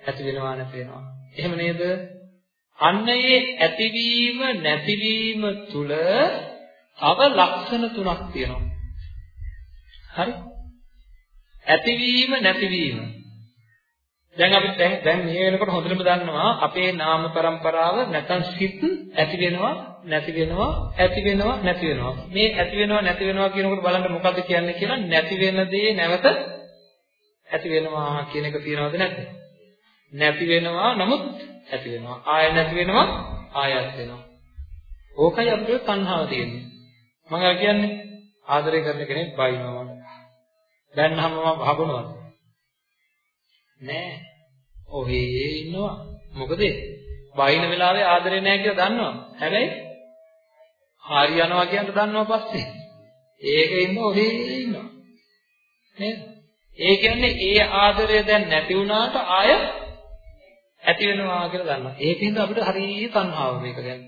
ඇති වෙනවා නැති වෙනවා. එහෙම නේද? අන්නයේ ඇතිවීම නැතිවීම තුල අව ලක්ෂණ තුනක් තියෙනවා. හරි? ඇතිවීම නැතිවීම. දැන් අපි දැන් දැන් මේ වෙනකොට හොඳටම දන්නවා අපේ නාම પરම්පරාව නැත්නම් සිත් ඇති වෙනවා නැති වෙනවා ඇති වෙනවා නැති වෙනවා. මේ ඇති වෙනවා නැති වෙනවා කියනකොට බලන්න මොකද්ද කියන්නේ කියලා නැති වෙන දේ නැවත ඇති වෙනවා කියන එක තියනවද නැද්ද? නැති වෙනවා නමුත් ඇති වෙනවා. ආය නැති වෙනවා ආයත් වෙනවා. ඕකයි අපිට තණ්හාව තියෙන්නේ. මම කියන්නේ ආදරය කරන කෙනෙක් බයිනවා දැන්නම මම වහබනවද නෑ. ඔහේ ඉන්නවා. මොකද බයින වෙලාවේ ආදරේ නෑ කියලා දන්නවා. හැබැයි හරි යනවා කියන්න දන්නවා පස්සේ. ඒක ඉන්න ඔහේ ඉන්නවා. නේද? ඒ කියන්නේ ඒ ආදරය දැන් නැති වුණාට ආය ඇති වෙනවා කියලා දන්නවා. ඒකෙන්ද අපිට හරිය තණ්හාව මේක ගැන.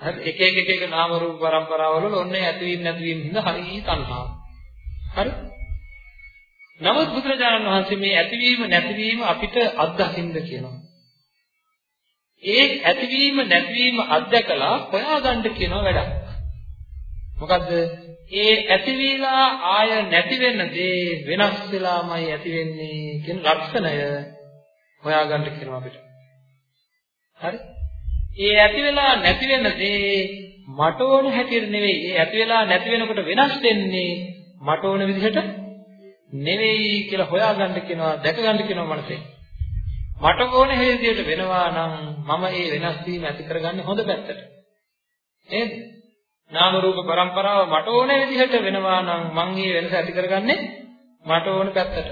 හරි එක එක එක එක නාම රූප પરම්පරාවල ඔන්නේ ඇතිවීම නැතිවීම හින්දා හරිය තණ්හාව. හරි? නමුත් බුදුරජාණන් වහන්සේ මේ ඇතිවීම නැතිවීම අපිට අත්දකින්න කියනවා. ඒ ඇතිවීම නැතිවීම අත්දකලා හොයාගන්න කියනවා වැඩක්. මොකද්ද? ඒ ඇතිවිලා ආය නැති වෙන දේ වෙනස් වෙලාමයි ඇති වෙන්නේ කියන ලක්ෂණය හොයාගන්න කියනවා අපිට. හරි? ඒ ඇති වෙලා නැති වෙන දේ මට ඕන හැටියට නෙවෙයි. ඒ ඇති වෙලා නැති වෙනකොට වෙනස් වෙන්නේ මට ඕන විදිහට නෙවෙයි කියලා හොයාගන්න කියනවා දැකගන්න කියනවා මනසේ. මට ඕන හේතියට වෙනවා නම් මම ඒ වෙනස් වීම ඇති කරගන්නේ හොඳ පැත්තට. නේද? නාම රූප પરම්පරාව මට ඕන විදිහට වෙනවා නම් මම මේ වෙනස ඇති කරගන්නේ මට ඕන පැත්තට.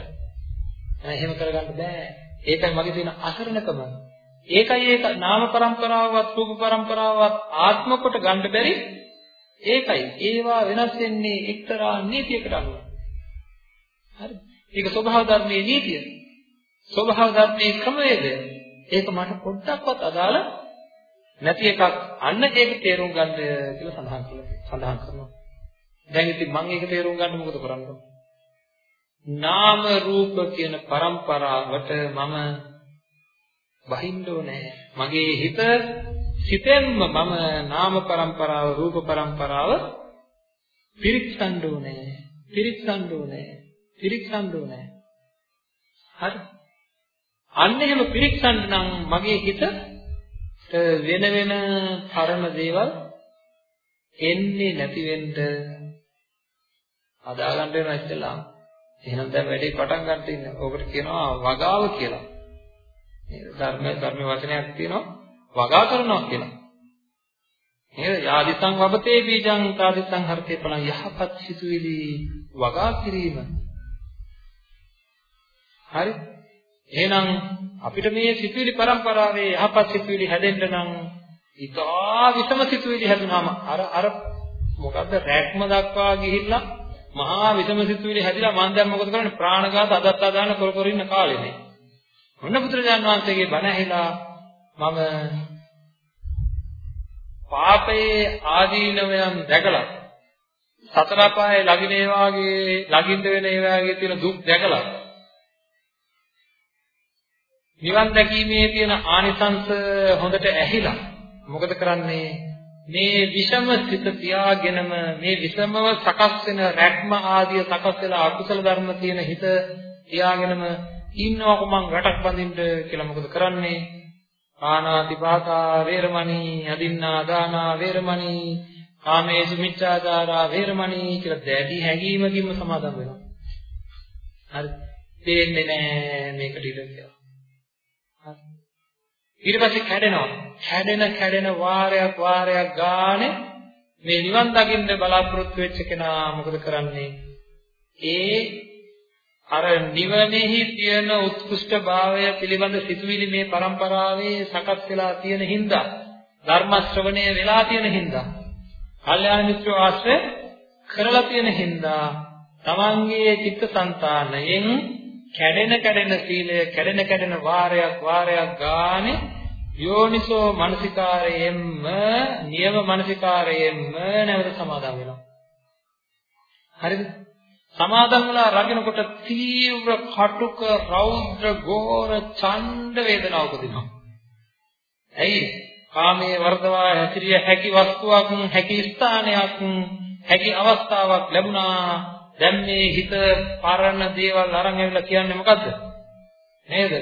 එහෙම කරගන්න බෑ. ඒකයි මගේ තියෙන අසරණකම. ඒකයි ඒක නාම પરම්පරාවවත් රූප પરම්පරාවවත් ආත්ම කොට ගන්න බැරි ඒකයි ඒවා වෙනස් වෙන්නේ එක්තරා නීතියකට අනුව. හරිද? ඒක ස්වභාව ධර්මයේ නීතිය. ස්වභාව ධර්මයේ ක්‍රමවේදය. ඒක මට පොඩ්ඩක්වත් අදාළ නැති එකක්. අන්න ඒක තේරුම් ගන්න කියලා සඳහන් කළා. සඳහන් කරනවා. දැන් ඉතින් මම ඒක තේරුම් ගන්න මොකද කරන්නේ? නාම රූප කියන પરම්පරාවට මම බහින්න ඕනේ. මගේ හිත සිතෙන්ම මම නාම પરම්පරාව රූප પરම්පරාව පිරික්සන්න ඕනේ. පිරික්සන්න ඕනේ. පිරික්සන්න ඕනේ. හරි. අන්න එහෙම පිරික්සන්න නම් මගේ හිත වෙන වෙන තරම දේවල් එන්නේ නැති වෙන්න අදා ගන්න වෙනවා ඉස්සෙල්ලා. එහෙනම් දැන් වැඩේ පටන් ගන්න ඉන්න. ඕකට කියනවා වගාව කියලා. නේද? ධර්ම ධර්ම වචනයක් තියෙනවා වගා කරනවා කියලා. නේද? යාදිසං වබතේ බීජං තාදිසං හර්තේ පලං යහපත් සිතුවිලි වගා කිරීම හරි? එහෙනම් අපිට මේ සිතුවිලි પરම්පරාවේ යහපත් සිතුවිලි හැදෙන්න නම් ඉතා විසම සිතුවිලි හැදුනාම අර අර මොකද්ද රැක්ම දක්වා ගිහිල්ලා මහා විසම සිතුවිලි හැදිලා මම දැන් මොකද කරන්නේ ප්‍රාණඝාත අදත්තා දාන කර කර ඉන්න කාලෙනේ. මොන පුත්‍රජාන් වහන්සේගේ බණ ඇහිලා මම පාපයේ ආදීනවයන් දැකලා සතර පායේ ලගින ඒ වාගේ ලගින්න වෙන ඒ වාගේ තියෙන දුක් දැකලා නිවන් දැකීමේ තියෙන ආනිසංස හොඳට ඇහිලා. මොකද කරන්නේ? මේ විෂම සිත තියාගෙනම මේ විෂමව සකස් වෙන රැක්ම ආදිය සකස් වෙලා අකුසල ධර්ම තියෙන හිත තියාගෙනම ඉන්නවක මං රටක් බඳින්න කියලා මොකද කරන්නේ? ආනාතිපාතා වේරමණී අදින්නා දානා වේරමණී කාමේසු මිච්ඡාචාරා වේරමණී කියලා දැඩි හැඟීමකින්ම සමාදම් වෙනවා. හරි. තේන්නේ නැහැ මේකට ඉඩ කියලා. ඊට පස්සේ කැඩෙනවා. කැඩෙන කැඩෙන වාරයක් වාරයක් ගානේ මේ නිවන් දකින්න බලාපොරොත්තු වෙච්ච කෙනා මොකද කරන්නේ? ඒ අර නිවනේහි තියෙන උත්කෘෂ්ඨභාවය පිළිබඳ සිතුවිලි මේ પરම්පරාවේ සකස් වෙලා තියෙන හින්දා ධර්ම ශ්‍රවණය වෙලා තියෙන හින්දා කල්යාණ මිත්‍ර ආශ්‍රය කරලා තියෙන හින්දා තමන්ගේ චිත්තසංතානයෙන් කැඩෙන කැඩෙන සීලය කැඩෙන කැඩෙන වාරයක් වාරයක් ගානේ යෝනිසෝ මනසිකාරයෙන්ම නියම මනසිකාරයෙන්ම නැවත සමාදන් වෙනවා. හරිද? සමාදන් වෙලා රකින්නකොට තීව්‍ර කටුක රෞද්‍ර ගෝර ඡණ්ඩ වේදනාව උපදිනවා. ඇයි? කාමයේ වර්ධවා හැසිරිය හැකි වස්තුවක් හැකි ස්ථානයක් හැකි අවස්ථාවක් ලැබුණා දැන් මේ හිත පරණ දේවල් අරන් ඇවිල්ලා කියන්නේ මොකද්ද? නේද?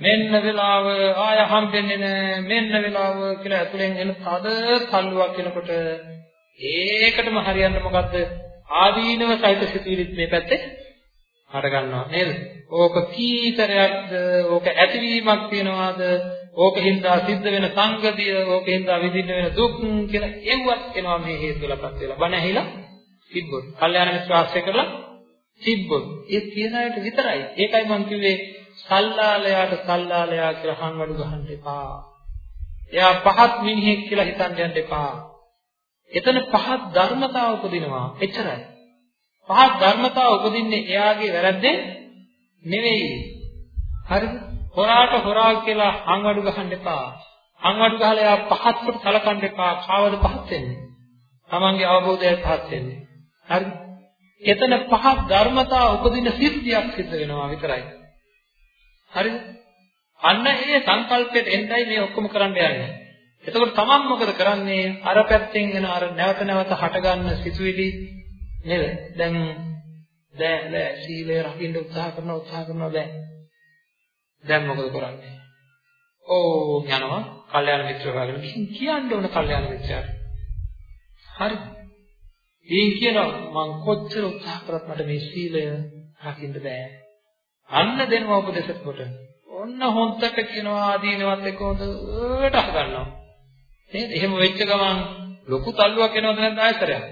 මෙන්න වෙලාව ආය හම්බෙන්නේ නැහැ මෙන්න වෙලාව කියලා ඇතුලෙන් එන තද තල්ලුවක් එනකොට ඒකටම හරියන්න මොකද්ද? ආදීනව සහිත සිතුවිලිත් මේ පැත්තේ හට ගන්නවා නේද? ඕක කීතරයක්ද? ඕක ඇතිවීමක් තියනවාද ඕක හින්දා සිද්ධ වෙන සංගතිය ඕක හින්දා විඳින්න වෙන දුක් කියලා එව්වත් එනවා මේ හේතු වලපත් වෙලා. බණ ඇහිලා තිබ්බොත් කල්යාණ මිත්‍ර ආශ්‍රය කරලා තිබ්බොත් ඒ කියන අයට විතරයි ඒකයි මම කිව්වේ සල්ලාලයාට සල්ලාලයා කියලා හංවඩු ගහන්න එපා. එයා පහත් මිනිහෙක් කියලා හිතන්න යන්න එපා. එතන පහත් ධර්මතාව උපදිනවා. එච්චරයි. පහත් ධර්මතාව උපදින්නේ එයාගේ වැරද්දෙන් නෙවෙයි. හරිද? හොරාට හොරා කියලා හංවඩු ගහන්න එපා. හංවඩු ගහලා එයා පහත් කොට සලකන්න එපා. කාවද පහත් වෙන්නේ? තමන්ගේ අවබෝධය පහත් වෙන්නේ. හරිද? එතන පහත් ධර්මතාව උපදින සිද්ධියක් සිද්ධ වෙනවා විතරයි. හරිද? අන්න ඒ සංකල්පයට එන්නයි මේ ඔක්කොම කරන්න යන්නේ. එතකොට තමන් මොකද කරන්නේ? අර පැත්තෙන් එන අර නැවත නැවත හටගන්න සිතුවිලි නේද? දැන් දැන් නෑ සීලය රකින්න උත්සාහ කරන උත්සාහ කරනවා දැන්. දැන් මොකද කරන්නේ? ඕ යනවා කල්යාණ මිත්‍රවගෙන ගිහින් කියන්න ඕන කල්යාණ මිත්‍රයාට. හරි. ඊයින් කියනවා මං කොච්චර උත්සාහ කරත් මට මේ සීලය රකින්න බෑ. අන්න දෙනවා උපදේශ කොට. ඔන්න හොන්තක කියනවා ආදීනවත් එක්ක හොඳට අහ ගන්නවා. නේද? එහෙම වෙච්ච ගමන් ලොකු තල්ලුවක් එනවද නැද්ද ආයතරයක්?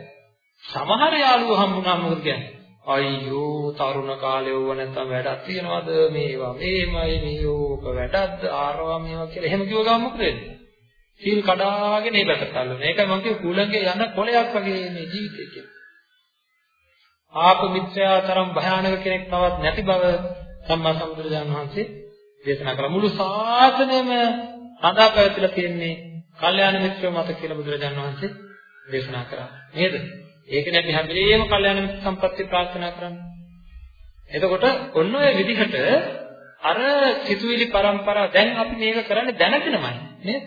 සමහර යාළුවෝ හම්බුනා මොකද කියන්නේ? අයියෝ තරුණ කාලේ වුණ නැත්තම් වැඩක් තියනවද මේවා මේමයි මේෝක වැඩක්ද ආරවා මේවා කියලා එහෙම කිව්ව ගමන් මොකද වෙන්නේ? සීල් කඩාගෙන ඒ පැත්තට තල්ලුන. ඒකයි මම කිව්වේ කුලංගේ යන කොලයක් වගේ මේ ජීවිතය කියලා. ආප මිත්‍යා තරම් භයානක කෙනෙක් තවත් නැති බව සම්මා සම්බුදුරජාණන් වහන්සේ දේශනා කළා. මුළු ශාසනයම හදා පැවතිලා තියෙන්නේ කල්යාණ මිත්‍රව මත කියලා බුදුරජාණන් වහන්සේ දේශනා කරා. නේද? ඒක නැති හැම වෙලේම කල්යාණ මිත්‍ර සම්පත්තිය ප්‍රාර්ථනා කරන්නේ. එතකොට ඔන්න ඔය විදිහට අර සිතුවිලි પરම්පරාව දැන් අපි මේක කරන්නේ දැනගෙනමයි නේද?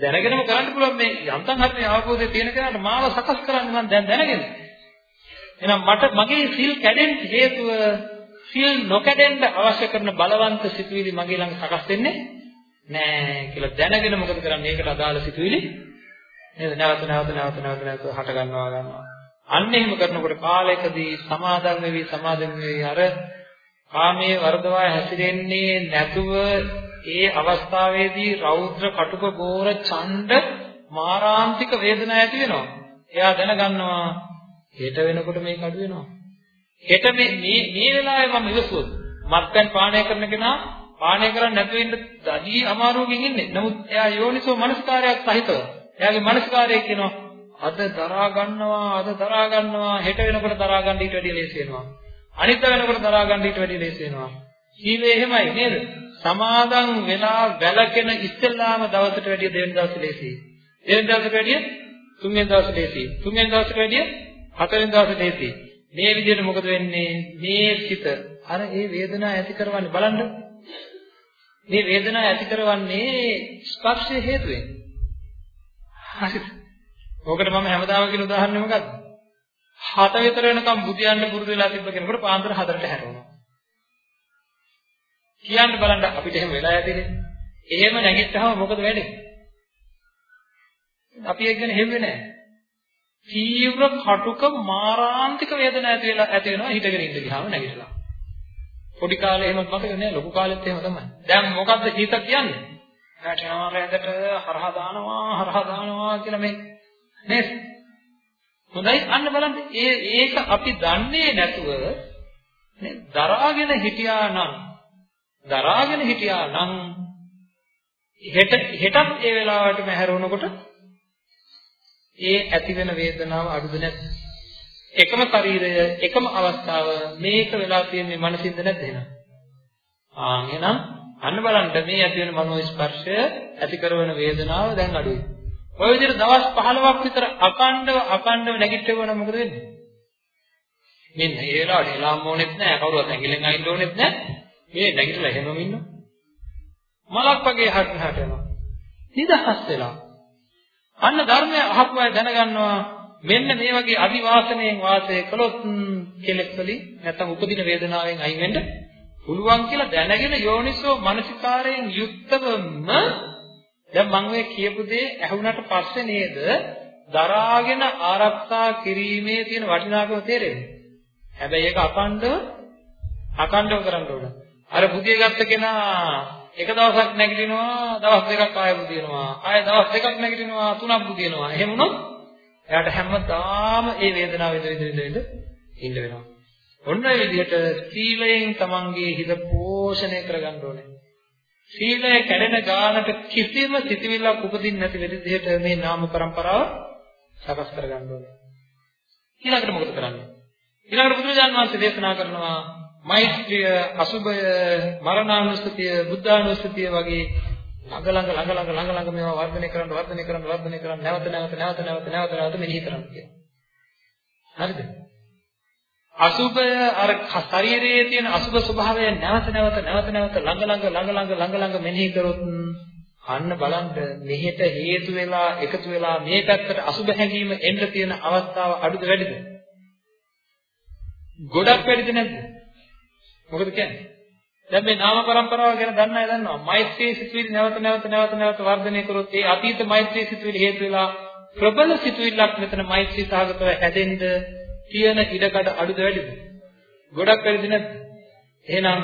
දැනගෙනම කරන්න පුළුවන් මේ යන්තම් හරි අවබෝධය තියෙන කෙනාට මාව සකස් කරන්න මම දැන් දැනගෙන. එහෙනම් මට මගේ සිල් කැඩෙන්න හේතුව සිල් නොකඩෙන්න අවශ්‍ය කරන බලවන්ත සිතුවිලි මගේ ළඟ සකස් වෙන්නේ නෑ කියලා දැනගෙන මොකද කරන්නේ? ඒකට අදාළ සිතුවිලි නේද? නැවත නැවත නැවත නැවත නැවත හට ගන්නවා ගන්නවා. අන්න එහෙම කරනකොට කාලයකදී සමාදන් වෙවි සමාදන් වෙවි අර කාමයේ වර්ධවා හැසිරෙන්නේ නැතුව ඒ අවස්ථාවේදී රෞද්‍ර කටුක ගෝර ඡණ්ඩ මාරාන්තික වේදනාවක් ඇති වෙනවා. එයා දැනගන්නවා හෙට වෙනකොට මේක අඩු වෙනවා. හෙට මේ මේ මේ වෙලාවේ මම ඉවසුවොත් මත්පැන් පානය කරන කෙනා පානය කරන්නේ නැතුව ඉන්න දඩී අමාරුවකින් ඉන්නේ. නමුත් එයා යෝනිසෝ මනස්කාරයක් සහිතව. එයාගේ මනස්කාරය කියනවා අද දරා ගන්නවා අද දරා ගන්නවා හෙට වෙනකොට දරා ගන්න ඊට වැඩිය ලේසි වෙනවා. අනිත් වෙනකොට දරා ගන්න ඊට වැඩිය ලේසි වෙනවා. ජීවේ එහෙමයි නේද? සමාදන් වෙලා වැළකෙන ඉස්සෙල්ලාම දවසට වැඩිය දෙවෙනි දවසේ ලේසි. දෙවෙනි දවසට වැඩිය තුන්වෙනි දවසේ ලේසි. තුන්වෙනි දවසට වැඩිය හතරවෙනි දවසේ ලේසි. මේ විදිහට මොකද වෙන්නේ? මේ සිත අර ඒ වේදනාව ඇති කරවන්නේ බලන්න. මේ වේදනාව ඇති කරවන්නේ ස්පර්ශය හේතුවෙන්. හරිද? ඕකට මම හැමදාම කියන උදාහරණය මොකද්ද? හත විතර වෙනකම් බුදියන්න පුරුදු වෙලා තිබ්බ කෙනෙකුට පාන්දර හතරට හැරෙනවා. කියන්න බලන්න අපිට එහෙම වෙලා ඇතිනේ. එහෙම නැගිට්ටහම මොකද වෙන්නේ? අපි ඒක ගැන හෙව්වේ නැහැ. තීව්‍ර කටුක මාරාන්තික වේදනාවක් ඇති වෙලා ඇති වෙනවා හිටගෙන ඉඳ ගියාම නැගිටලා. පොඩි කාලේ එහෙම මතක නෑ ලොකු කාලෙත් එහෙම තමයි. දැන් මොකද්ද හිත කියන්නේ? වැටෙනවා රැඳට හරහා දානවා හරහා දානවා කියලා මේ නේද? හොඳයි අන්න බලන්න ඒ ඒක අපි දන්නේ නැතුව නේ දරාගෙන හිටියා නම් දරාගෙන හිටියා නම් හෙට හෙටත් ඒ වෙලාවටම හැරෙනකොට ඒ ඇති වෙන වේදනාව අඩුද නැද්ද? එකම ශරීරය එකම අවස්ථාව මේක වෙලා තියෙන්නේ මනසින්ද නැද්ද එහෙනම්? ආ එහෙනම් අන්න බලන්න මේ ඇති වෙන මනෝ ස්පර්ශය ඇති කරන වේදනාව දැන් අඩුයි. ඔය විදිහට දවස් 15ක් විතර අකණ්ඩව අකණ්ඩව නැගිටිනවා මොකද වෙන්නේ? මෙන්න ඒ වෙලාවට එලාම් ඕනෙත් නැහැ කවුරුත් ඇඟිල්ලෙන් අයින්න ඕනෙත් නැහැ. මේ නැගිටලා එහෙමම ඉන්නවා. මලක් වගේ හරියට යනවා. නිදහස් වෙලා අන්න ධර්මය අහපු අය දැනගන්නවා මෙන්න මේ වගේ අදිවාසණයෙන් වාසය කළොත් කෙලෙස් වලින් නැත්තම් උපදින වේදනාවෙන් අයින් වෙන්න පුළුවන් කියලා දැනගෙන යෝනිසෝ මනසිකාරයෙන් යුක්තවම දැන් මම ඔය කියපු දේ ඇහුණට පස්සේ නේද දරාගෙන ආරක්ෂා කිරීමේ තියෙන වටිනාකම තේරෙන්නේ. හැබැයි ඒක අකණ්ඩව අකණ්ඩව කරන්න ඕන. අර බුදිය ගත්ත කෙනා එක දවසක් නැගිටිනවා දවස් දෙකක් ආයෙ බුදිනවා ආයෙ දවස් දෙකක් නැගිටිනවා තුනක් බුදිනවා එහෙම වුණොත් එයාට හැමදාම ඒ වේදනාව විඳ විඳ විඳ ඉන්න වෙනවා. ඔන්න ඒ විදිහට සීලයෙන් තමන්ගේ හිත පෝෂණය කරගන්න ඕනේ. සීලය කැඩෙන ගානට කිසිම සිතිවිල්ලක් උපදින්නේ නැති විදිහට මේ නාම પરම්පරාව සකස් කරගන්න ඕනේ. ඊළඟට මොකද කරන්නේ? ඊළඟට බුදුරජාණන් වහන්සේ දේශනා කරනවා මෛත්‍රිය, අසුභය, මරණානුස්සතිය, බුද්ධානුස්සතිය වගේ ළඟ ළඟ ළඟ ළඟ ළඟ ළඟ මේවා වර්ධනය කරන්න වර්ධනය කරන්න වර්ධනය කරන්න නැවත නැවත නැවත නැවත නැවත නැවත මෙනෙහි කරන්න කියනවා. හරිද? අසුභය අර ශරීරයේ තියෙන අසුභ ස්වභාවය නැවත නැවත නැවත නැවත ළඟ ළඟ ළඟ ළඟ ළඟ ළඟ මෙනෙහි කරොත් අන්න බලන්න මෙහෙට හේතු වෙලා එකතු වෙලා මේ පැත්තට අසුභ හැඟීම එන්න තියෙන අවස්ථාව අඩුද වැඩිද? ගොඩක් වැඩිද නැද්ද? මොකද කියන්නේ? දැන් මේ නාම પરම්පරාව ගැන දන්න අය දන්නවා. මෛත්‍රී සිතුවිලි නැවත නැවත නැවත නැවත වර්ධනය කරොත් ඒ අතීත මෛත්‍රී සිතුවිලි හේතු වෙලා ප්‍රබල සිතුවිල්ලක් මෙතන මෛත්‍රී සහගතව හැදෙන්න තියෙන ඉඩකඩ අඩුද වැඩිද? ගොඩක් වැඩිද නැද්ද? එහෙනම්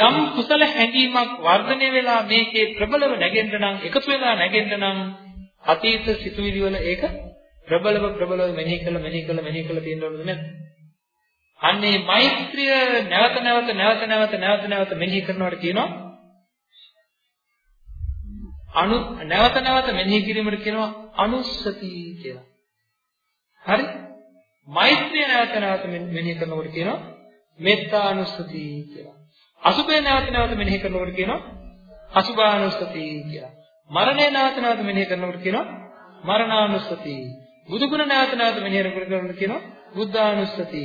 යම් කුසල හැඟීමක් වර්ධනය වෙලා මේකේ ප්‍රබලව නැගෙන්න නම් එකතු වෙලා නැගෙන්න නම් අතීත සිතුවිලි වල ඒක ප්‍රබලව ප්‍රබලව මෙනෙහි කළ මෙනෙහි කළ මෙනෙහි කළ තියෙන්න ඕනද නැද්ද? අන්නේ මෛත්‍රිය නැවත නැවත නැවත නැවත නැවත නැවත මෙනෙහි කරනවට කියනවා අනු නැවත නැවත මෙනෙහි කිරීමට කියනවා අනුස්සති කියලා. හරි? මෛත්‍රිය නැවත නැවත මෙනෙහි කරනකොට කියනවා මෙත්තානුස්සති කියලා. අසුභය නැවත නැවත මෙනෙහි කරනකොට කියනවා අසුභානුස්සති කියලා. මරණය නැවත නැවත මෙනෙහි කරනකොට කියනවා මරණානුස්සති. බුදුගුණ නැවත නැවත මෙනෙහි කරනකොට කියනවා බුද්ධානුස්සති.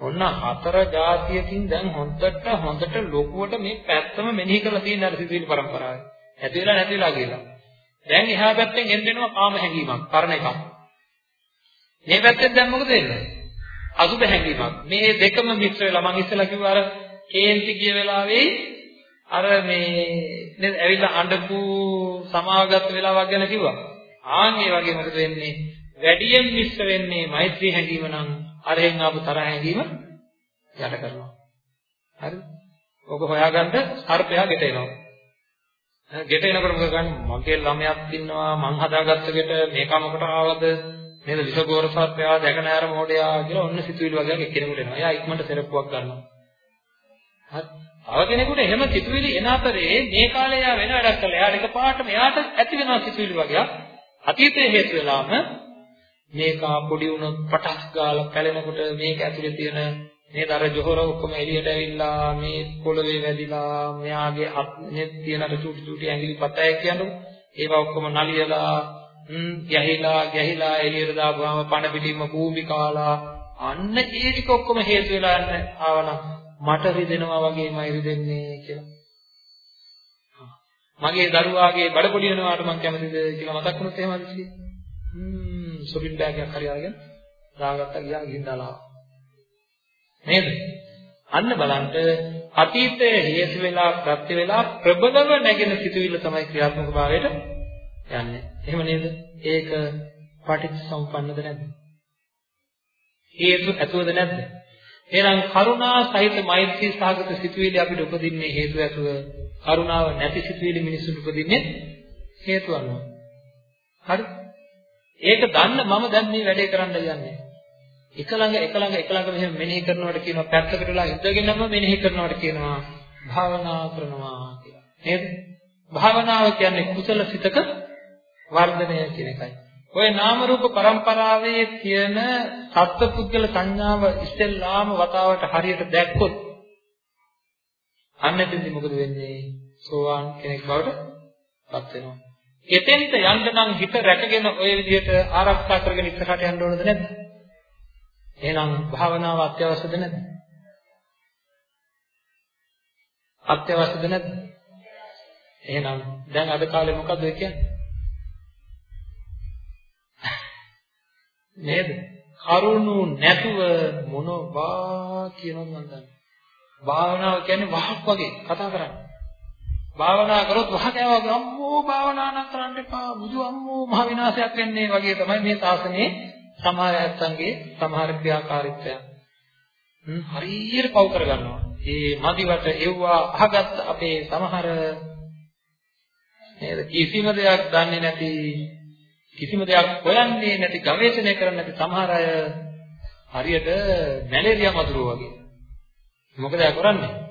ඔන්න හතර જાතියකින් දැන් හොඳට හොඳට ලොකුවට මේ පැත්තම මෙනෙහි කරලා තියෙන අර සිතුවිලි පරම්පරාව. ඇති වෙලා නැති වෙලා කියලා. දැන් එහා පැත්තෙන් එන්න එනවා කාම හැඟීමක්, පරණ එකක්. මේ පැත්තෙන් දැන් මොකද වෙන්නේ? අසුබ හැඟීමක්. මේ දෙකම මිශ්‍ර වෙලා මම ඉස්සෙල්ලා කිව්වා අර කේන්ති ගිය වෙලාවේ අර මේ ඇවිල්ලා අඬපු සමාගත වෙලාවක් ගැන කිව්වා. ආන් මේ වගේ මොකද වෙන්නේ? වැඩියෙන් මිශ්‍ර වෙන්නේ මෛත්‍රී හැඟීම නම් අරහෙන් ආපු තරහ හැඟීම යට කරනවා. හරිද? ඔක හොයාගන්න සර්පයා ගෙට එනවා. ගෙට එනකොට මොකද ගන්නේ? මගේ ළමයක් ඉන්නවා මං හදාගත්ත ගෙට මේක මොකට ආවද? නේද විසගෝර සර්පයා දැකන ඇර මොඩයා කියලා ඔන්න සිතුවිලි වගේ එක්කෙනෙකුට එනවා. එයා ඉක්මනට සෙරප්පුවක් ගන්නවා. හරි. තව කෙනෙකුට එහෙම සිතුවිලි එන අතරේ මේ කාලේ එයා වෙන වැඩක් කළා. එයාට එකපාරටම එයාට ඇති වෙනවා සිතුවිලි වගේ. අතීතයේ හේතු වෙලාම මේක පොඩි වුණොත් පටස් ගාලා පැලෙනකොට මේක ඇතුලේ තියෙන නේද අර ජොහර ඔක්කොම එළියට ඇවිල්ලා මේ පොළවේ වැදිලා මෙයාගේ අත්නේ තියෙන අර චූටි චූටි ඇඟිලි පතය කියන්නේ ඒවා ඔක්කොම නලියලා හ්ම් ගැහිලා ගැහිලා එළියට දාපුවාම පණ පිටින්ම කූඹි කාලා අන්න ඒ ටික ඔක්කොම හේතු වෙලා යන ආවනම් මට රිදෙනවා වගේමයි රිදෙන්නේ කියලා. මගේ දරුවාගේ බඩ පොඩි වෙනවාට මම කැමතිද කියලා මතක් වුණොත් එහෙමද කිව්වේ හ්ම්. සොබින් බෑග් එකක් හරි අරගෙන දාගත්තා ගියා ගිහින් දාලා නේද? අන්න බලන්න අතීතයේ හේතු වෙලා ප්‍රත්‍ය වෙලා ප්‍රබලව නැගෙන සිතුවිල්ල තමයි ක්‍රියාත්මක භාවයට යන්නේ. එහෙම නේද? ඒක පටිච්චසමුප්පන්නද නැද්ද? හේතු ඇතුවද නැද්ද? එහෙනම් කරුණා සහිත මෛත්‍රී සාගත සිතුවිලි අපිට උපදින්නේ හේතු ඇතුව. කරුණාව නැති සිතුවිලි මිනිසුන්ට උපදින්නේ හේතු අනුව. හරි? ඒක දන්න මම දැන් මේ වැඩේ කරන්න යන්නේ. එක ළඟ එක ළඟ එක ළඟ මෙහෙම මෙනෙහි කරනවට කියනවා පැත්තකට වෙලා ඉඳගෙනම මෙනෙහි කරනවට කියනවා භාවනා කරනවා කියලා. නේද? භාවනාව කියන්නේ කුසල සිතක වර්ධනය කියන එකයි. ඔය නාම රූප પરම්පරාවේ තියෙන සත්පුද්ගල සංඥාව ඉස්සෙල්ලාම වතාවට හරියට දැක්කොත් අන්න එතෙන්දි මොකද වෙන්නේ? සෝවාන් කෙනෙක් බවට පත් වෙනවා. එතෙන්ට යන්න නම් හිත රැකගෙන ওই විදිහට ආරක්ෂා කරගෙන ඉස්සරහට යන්න ඕනද නැද්ද? එහෙනම් භාවනාව අත්‍යවශ්‍යද නැද්ද? අත්‍යවශ්‍යද නැද්ද? එහෙනම් දැන් අද කාලේ මොකද කියන්නේ? නේද? කරුණු නැතුව මොනවා කියනවද මන් දන්නේ. භාවනාව කියන්නේ වහක් වගේ කතා කරන්නේ. භාවනා කරොත් වහ කෑවා අම්මෝ භාවනා නම් කරන්න එපා. බුදු අම්මෝ මහ විනාශයක් වෙන්නේ වගේ තමයි මේ ශාසනයේ සමහර ඇත්තන්ගේ සමහර ක්‍රියාකාරීත්වය. හරියට පව් කරගන්නවා. ඒ මදිවට එව්වා අහගත් අපේ සමහර නේද කිසිම දෙයක් දන්නේ නැති කිසිම දෙයක් හොයන්නේ නැති ගවේෂණය කරන්නේ නැති සමහර අය හරියට මැලේරියා මදුරුව වගේ. මොකද එයා කරන්නේ?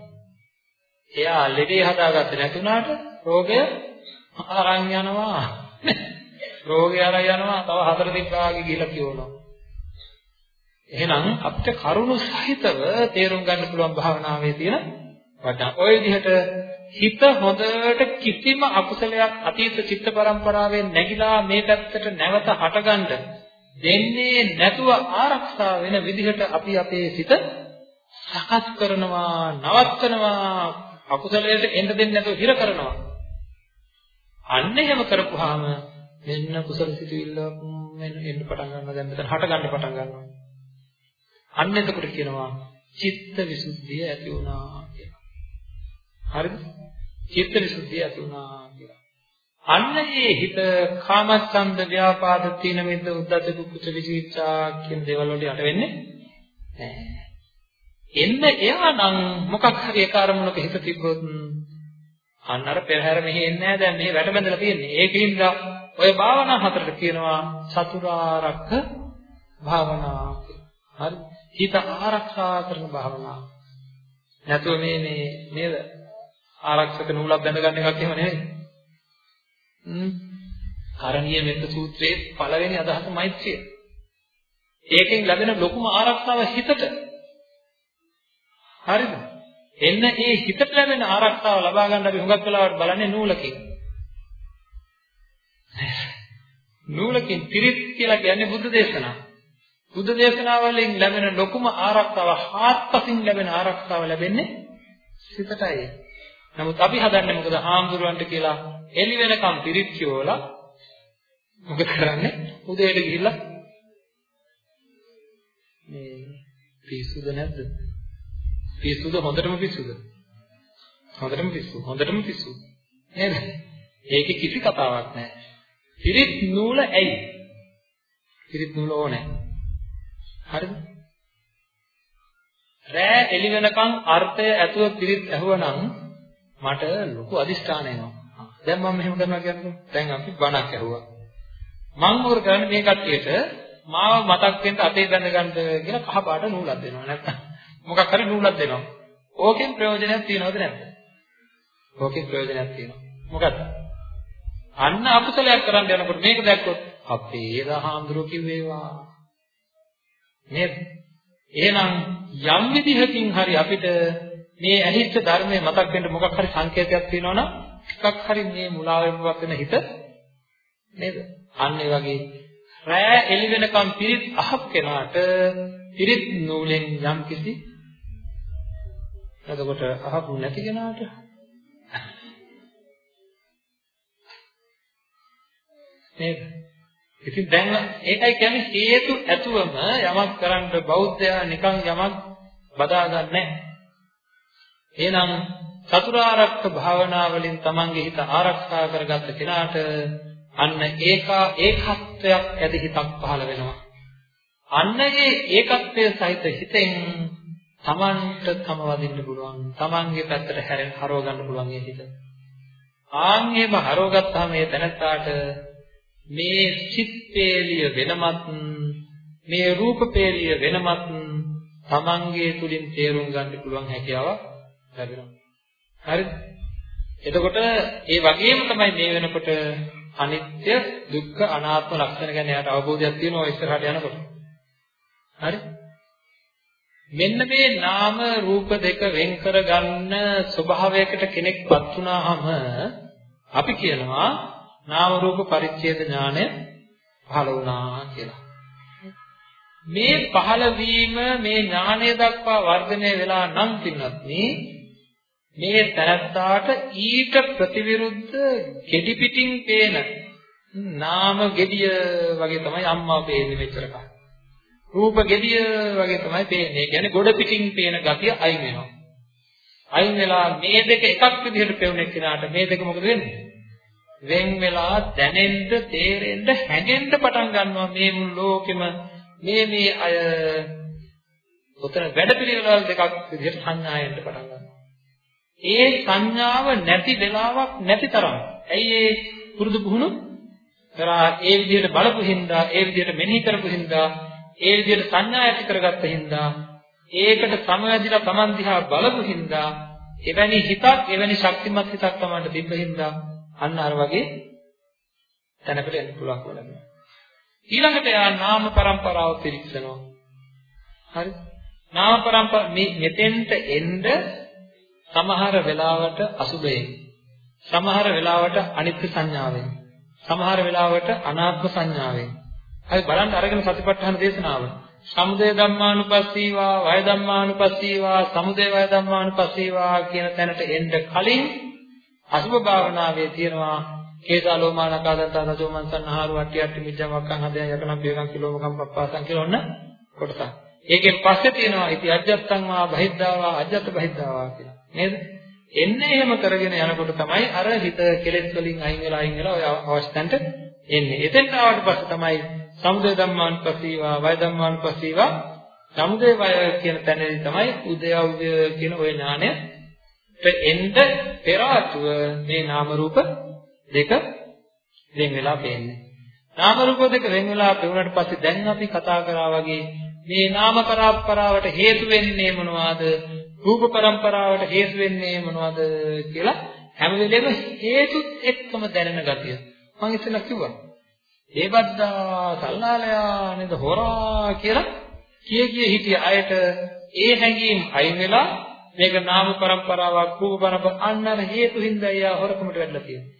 එයා ලෙඩේ හදාගත්තේ නැතුණාට රෝගය අරන් යනවා. රෝගය අරන් යනවා තව හතර දිනක් ආගේ ගිහලා කියනවා. එහෙනම් අපිට කරුණු සහිතව තේරුම් ගන්න පුළුවන් භාවනාවේ තියෙන වඩා ඔය විදිහට හිත හොඳට කිසිම අකුසලයක් අතීත චිත්ත පරම්පරාවෙන් නැగిලා මේ පැත්තට නැවත හටගන්න දෙන්නේ නැතුව ආරක්ෂා වෙන විදිහට අපි අපේ සිත සකස් කරනවා නවත්තනවා අකුසලයට එන්න දෙන්නේ නැතුව හිර කරනවා. අන්න එහෙම කරපුවාම මෙන්න කුසල සිතුවිල්ල මෙන්න එන්න පටන් ගන්නවා. දැන් මෙතන හට ගන්න පටන් ගන්නවා. අන්න එතකොට කියනවා චිත්ත විසුද්ධිය ඇති වුණා කියලා. හරිද? චිත්ත විසුද්ධිය ඇති වුණා කියලා. අන්න ඒ හිත කාමච්ඡන්ද ව්‍යාපාද තීන මිද්ද උද්දච්ච කුච්ච විචිකිච්ඡා කියන දේවල් වලට යට වෙන්නේ නැහැ. එන්න එයා නම් මොකක් හරි ඒ කාර්මුණක හිත තිබ්බොත් අන්න අර පෙරහැර මෙහෙ එන්නේ නැහැ දැන් මේ වැට බැඳලා තියෙන්නේ. ඒකින්ද ඔය භාවනා හතරට කියනවා චතුරාර්යක භාවනා හරි. හිත ආරක්ෂා කරන භාවනාව. නැතුව මේ මේ නේද? ආරක්ෂක නූලක් බැඳගන්න එකක් එහෙම නෙවෙයි. හ්ම්. කරණීය මෙත්ත සූත්‍රයේ පළවෙනි අදහස මෛත්‍රිය. ඒකෙන් ලැබෙන ලොකුම ආරක්ෂාව හිතට හරිද? එන්න ඒ හිතට ලැබෙන ආරක්ෂාව ලබා ගන්න අපි හුඟක් වෙලාවට බලන්නේ නූලකින්. නූලකින් පිරිත් කියලා කියන්නේ බුද්ධ දේශනාව. බුද්ධ දේශනාවලින් ලැබෙන ලොකුම ආරක්ෂාව හාත්පසින් ලැබෙන ආරක්ෂාව ලැබෙන්නේ සිතටයි. නමුත් අපි හදන්නේ මොකද හාමුදුරුවන්ට කියලා එළි වෙනකම් පිරිත් කියවලා මොකද කරන්නේ? උදේට ගිහිල්ලා මේ පිස්සුද නැද්ද? පිස්සුද හොඳටම පිස්සුද? හොඳටම පිස්සු. හොඳටම පිස්සු. නේද? ඒකේ කිසි කතාවක් නැහැ. පිරිත් නූල ඇයි? පිරිත් නූල ඕනේ. හරිද? රෑ එළි වෙනකන් අර්ථය ඇතුව පිරිත් ඇහුවනම් මට ලොකු අදිෂ්ඨාන එනවා. දැන් මම මෙහෙම කරනවා කියන්නේ දැන් අපි බණක් ඇහුවා. මම මොකද කරන්නේ මේ කට්ටියට මාව මතක් වෙන්න අතේ බැඳ ගන්න කියලා කහ පාට නූලක් දෙනවා නැත්තම් මොකක් හරි නූලක් දෙනවා. ඕකෙන් ප්‍රයෝජනයක් තියනවද නැද්ද? ඕකෙන් ප්‍රයෝජනයක් තියෙනවා. මොකද්ද? අන්න අකුසලයක් කරන්න යනකොට මේක දැක්කොත් අපේ දහාඳුරු කිව්වේවා. නේද? එහෙනම් යම් විදිහකින් හරි අපිට මේ ඇහිච්ච ධර්මයේ මතක් වෙන්න මොකක් හරි සංකේතයක් තියෙනවනම් ටිකක් හරි මේ මුලාවෙන්වත් වෙන හිත නේද? අන්න ඒ වගේ රෑ එළි වෙනකම් පිරිත් අහක් කෙනාට පිරිත් නූලෙන් යම් කිසි එතකොට අහපු නැති කෙනාට නේද? ඉතින් දැන් ඒකයි කියන්නේ හේතු ඇතුවම යමක් කරන්න බෞද්ධයා නිකන් යමක් බදාගන්නේ නැහැ. එහෙනම් චතුරාර්යක භාවනා වලින් තමන්ගේ හිත ආරක්ෂා කරගත්ත කෙනාට අන්න ඒකා ඒකත්වයක් ඇති හිතක් පහළ වෙනවා. අන්න ඒ ඒකත්වය සහිත හිතෙන් තමන්ට තම වදින්න පුළුවන්. තමන්ගේ පැත්තට හැරෙන් හරව ගන්න පුළුවන් ඒ හිත. ආන් එහෙම හරවගත්තාම මේ තැනත්තාට මේ සිත් පේලිය වෙනමත් මේ රූප පේලිය වෙනමත් තමන්ගේ තුලින් තේරුම් ගන්න පුළුවන් හැකියාවක් ලැබෙනවා. හරිද? එතකොට ඒ වගේම තමයි මේ වෙනකොට අනිත්‍ය දුක්ඛ අනාත්ම ලක්ෂණ ගැන යාට අවබෝධයක් තියෙනවා ඉස්සරහට යනකොට. හරි? මෙන්න මේ නාම රූප දෙක වෙන් කරගන්න ස්වභාවයකට කෙනෙක්පත් වුණාම අපි කියනවා නාම රූප පරිච්ඡේද ඥානය පහළ වුණා කියලා. මේ පහළ වීම මේ ඥානය දක්වා වර්ධනය වෙලා නම් පින්වත්නි මේ තැනත්තාට ඊට ප්‍රතිවිරුද්ධ gedi pitin පේන නාම gediya වගේ තමයි අම්මා පේන්නේ මෙච්චර කාලේ. රූප gediya වගේ තමයි පේන්නේ. ඒ කියන්නේ ගොඩ පිටින් පේන ගතිය අයින් වෙනවා. අයින් වෙලා මේ දෙක එකක් විදිහට පෙවුනේ කෙනාට මේ දෙක මොකද වෙන්නේ? වෙන් වෙලා දැනෙන්න, තේරෙන්න, හැඟෙන්න පටන් ගන්නවා මේ මුළු ලෝකෙම මේ මේ අය උතන වැඩපිළිවෙළවල් දෙකක් විදිහට සංඥායෙන්න පටන් ගන්නවා. ඒ සංඥාව නැති වෙලාවක් නැති තරම්. ඇයි ඒ පුරුදු පුහුණු කරා ඒ විදිහට බලපු හින්දා, ඒ විදිහට මෙනෙහි කරපු හින්දා, ඒ විදිහට සංඥා ඇති කරගත්ත හින්දා ඒකට සමවැදිලා Taman දිහා බලපු හින්දා එවැනි හිතක් එවැනි ශක්තිමත් හිතක් Tamanට තිබ්බ හින්දා අන්න අර වගේ තැනකට එන්න පුළුවන් වෙනවා ඊළඟට යා නාම પરම්පරාව පිරික්සනවා. හරි. නාම પરම්පරා මේ මෙතෙන්ට එන්න සමහර වෙලාවට අසුබයෙන් සමහර වෙලාවට අනිත්‍ය සංඥාවෙන් සමහර වෙලාවට අනාත්ම සංඥාවෙන් හරි බලන්න අරගෙන සතිපට්ඨාන දේශනාව සමුදය ධම්මානුපස්සීවා වය ධම්මානුපස්සීවා සමුදය වය ධම්මානුපස්සීවා කියන තැනට එන්න කලින් අසුබ භාවනාවේ තියෙනවා කේසා ලෝමානකාදන්ත රජෝමන්සන් ආහාර වට්ටි අට්ටි මිජ්ජම් වක්කන් හදයන් යකනම් පියගම් කිලෝමකම් පප්පාසන් කියලා ඔන්න කොටසක්. ඒකෙන් පස්සේ තියෙනවා ඉති අජ්ජත්තං වා බහිද්ධාවා අජ්ජත් බහිද්ධාවා කියලා. නේද? එන්නේ එහෙම කරගෙන යනකොට තමයි අර හිත කෙලෙස් වලින් අයින් වෙලා අයින් වෙලා ඔය අවස්ථන්ට එන්නේ. එතෙන් ආවට පස්සේ තමයි සමුදය ධම්මානුපස්සීවා වය ධම්මානුපස්සීවා සමුදය වය කියන තැනදී තමයි උදයව්‍ය කියන ওই ඥානය එන්න පෙර ආතුව මේ නාම රූප දෙක වෙන් වෙලා පේන්නේ. නාම රූප දෙක වෙන් වෙලා පෙවුනට පස්සේ දැන් අපි කතා කරා වගේ මේ නාම පරම්පරාවට හේතු වෙන්නේ මොනවද? රූප පරම්පරාවට හේතු වෙන්නේ මොනවද කියලා හැම වෙලේම හේතුත් එක්කම දැනෙන ගතිය. මම ඉස්සෙල්ලා කිව්වා. ඒ බද්දා සල්ලාලයා නේද හොරා කියලා කිය කිය හිටිය අයට ඒ හැඟීම් අයින් වෙලා මේක නාම પરම්පරාවක් කුඹ පරම්පර අන්නර හේතු හින්දා එයා හොරකමට වැටලා තියෙනවා.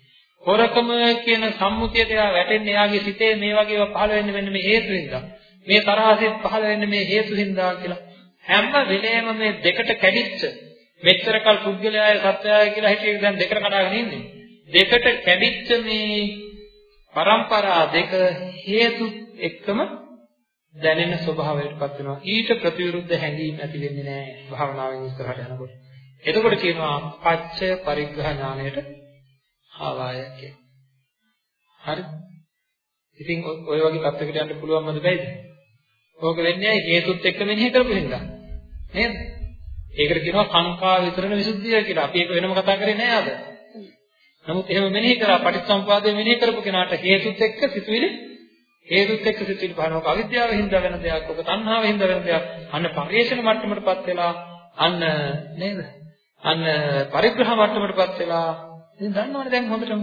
හොරකම කියන සම්මුතියට එයා වැටෙන්නේ එයාගේ සිතේ මේ වගේ ඒවා පහළ වෙන්නේ මෙන්න මේ හේතු හින්දා. මේ තරහසෙත් පහළ වෙන්නේ මේ හේතු හින්දා කියලා හැම වෙලේම මේ දෙකට කැඩිච්ච මෙච්චරකල් පුද්ගලයාය සත්‍යය කියලා හිතේ දැන් දෙකට කඩාගෙන ඉන්නේ. දෙකට කැඩිච්ච මේ પરම්පරා දෙක හේතු එක්කම දැනෙන ස්වභාවයටපත් වෙනවා. ඊට ප්‍රතිවිරුද්ධ හැඟීම් ඇති වෙන්නේ නැහැ භාවනාවෙන් ඉස්සරහට යනකොට. එතකොට කියනවා පච්චය පරිග්‍රහ ඥාණයට ආවාය කියලා. හරි? ඉතින් ඔය වගේ පැත්තකට යන්න පුළුවන්මද බැයිද? ඕක වෙන්නේ හේතුත් එක්ක මෙනෙහි කරපු හින්දා. නේද? ඒකට කියනවා සංකා විතරණ විසුද්ධිය කියලා. අපි ඒක වෙනම කතා කරේ නෑ අද. නමුත් එහෙම මෙනෙහි කරා පටිච්චසමුපාදය මෙනෙහි කරපු කෙනාට හේතුත් එක්ක සිතුවිලි හේතුත් එක්ක සිතුවිලි බලනකොට අවිද්‍යාව හින්දා වෙන දෙයක්, ඔක තණ්හාව හින්දා වෙන දෙයක්. අන්න පරිේශන මට්ටමටපත් වෙලා අන්න නේද? අන්න පරිග්‍රහ මට්ටමටපත් වෙලා ඉතින් දන්නවනේ දැන් හොඳටම.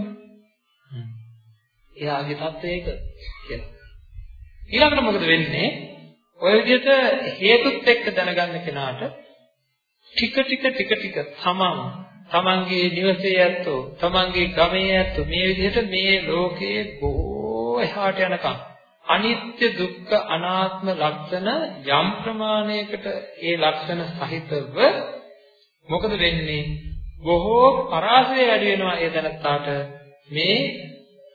එයාගේ தත්ත්වය ඒක කියලා. ඊළඟට මොකද වෙන්නේ? ඔය විදිහට හේතුත් එක්ක දැනගන්න කෙනාට ටික ටික ටික ටික තමන් තමන්ගේ නිවසේ ඇත්තෝ තමන්ගේ ගමේ ඇත්තෝ මේ විදිහට මේ ලෝකයේ බොහෝ එහාට යනකම් අනිත්‍ය දුක්ඛ අනාත්ම ලක්ෂණ යම් ප්‍රමාණයකට ඒ ලක්ෂණ සහිතව මොකද වෙන්නේ බොහෝ පරාසය වැඩි වෙනවා ඒ දැනත්තාට මේ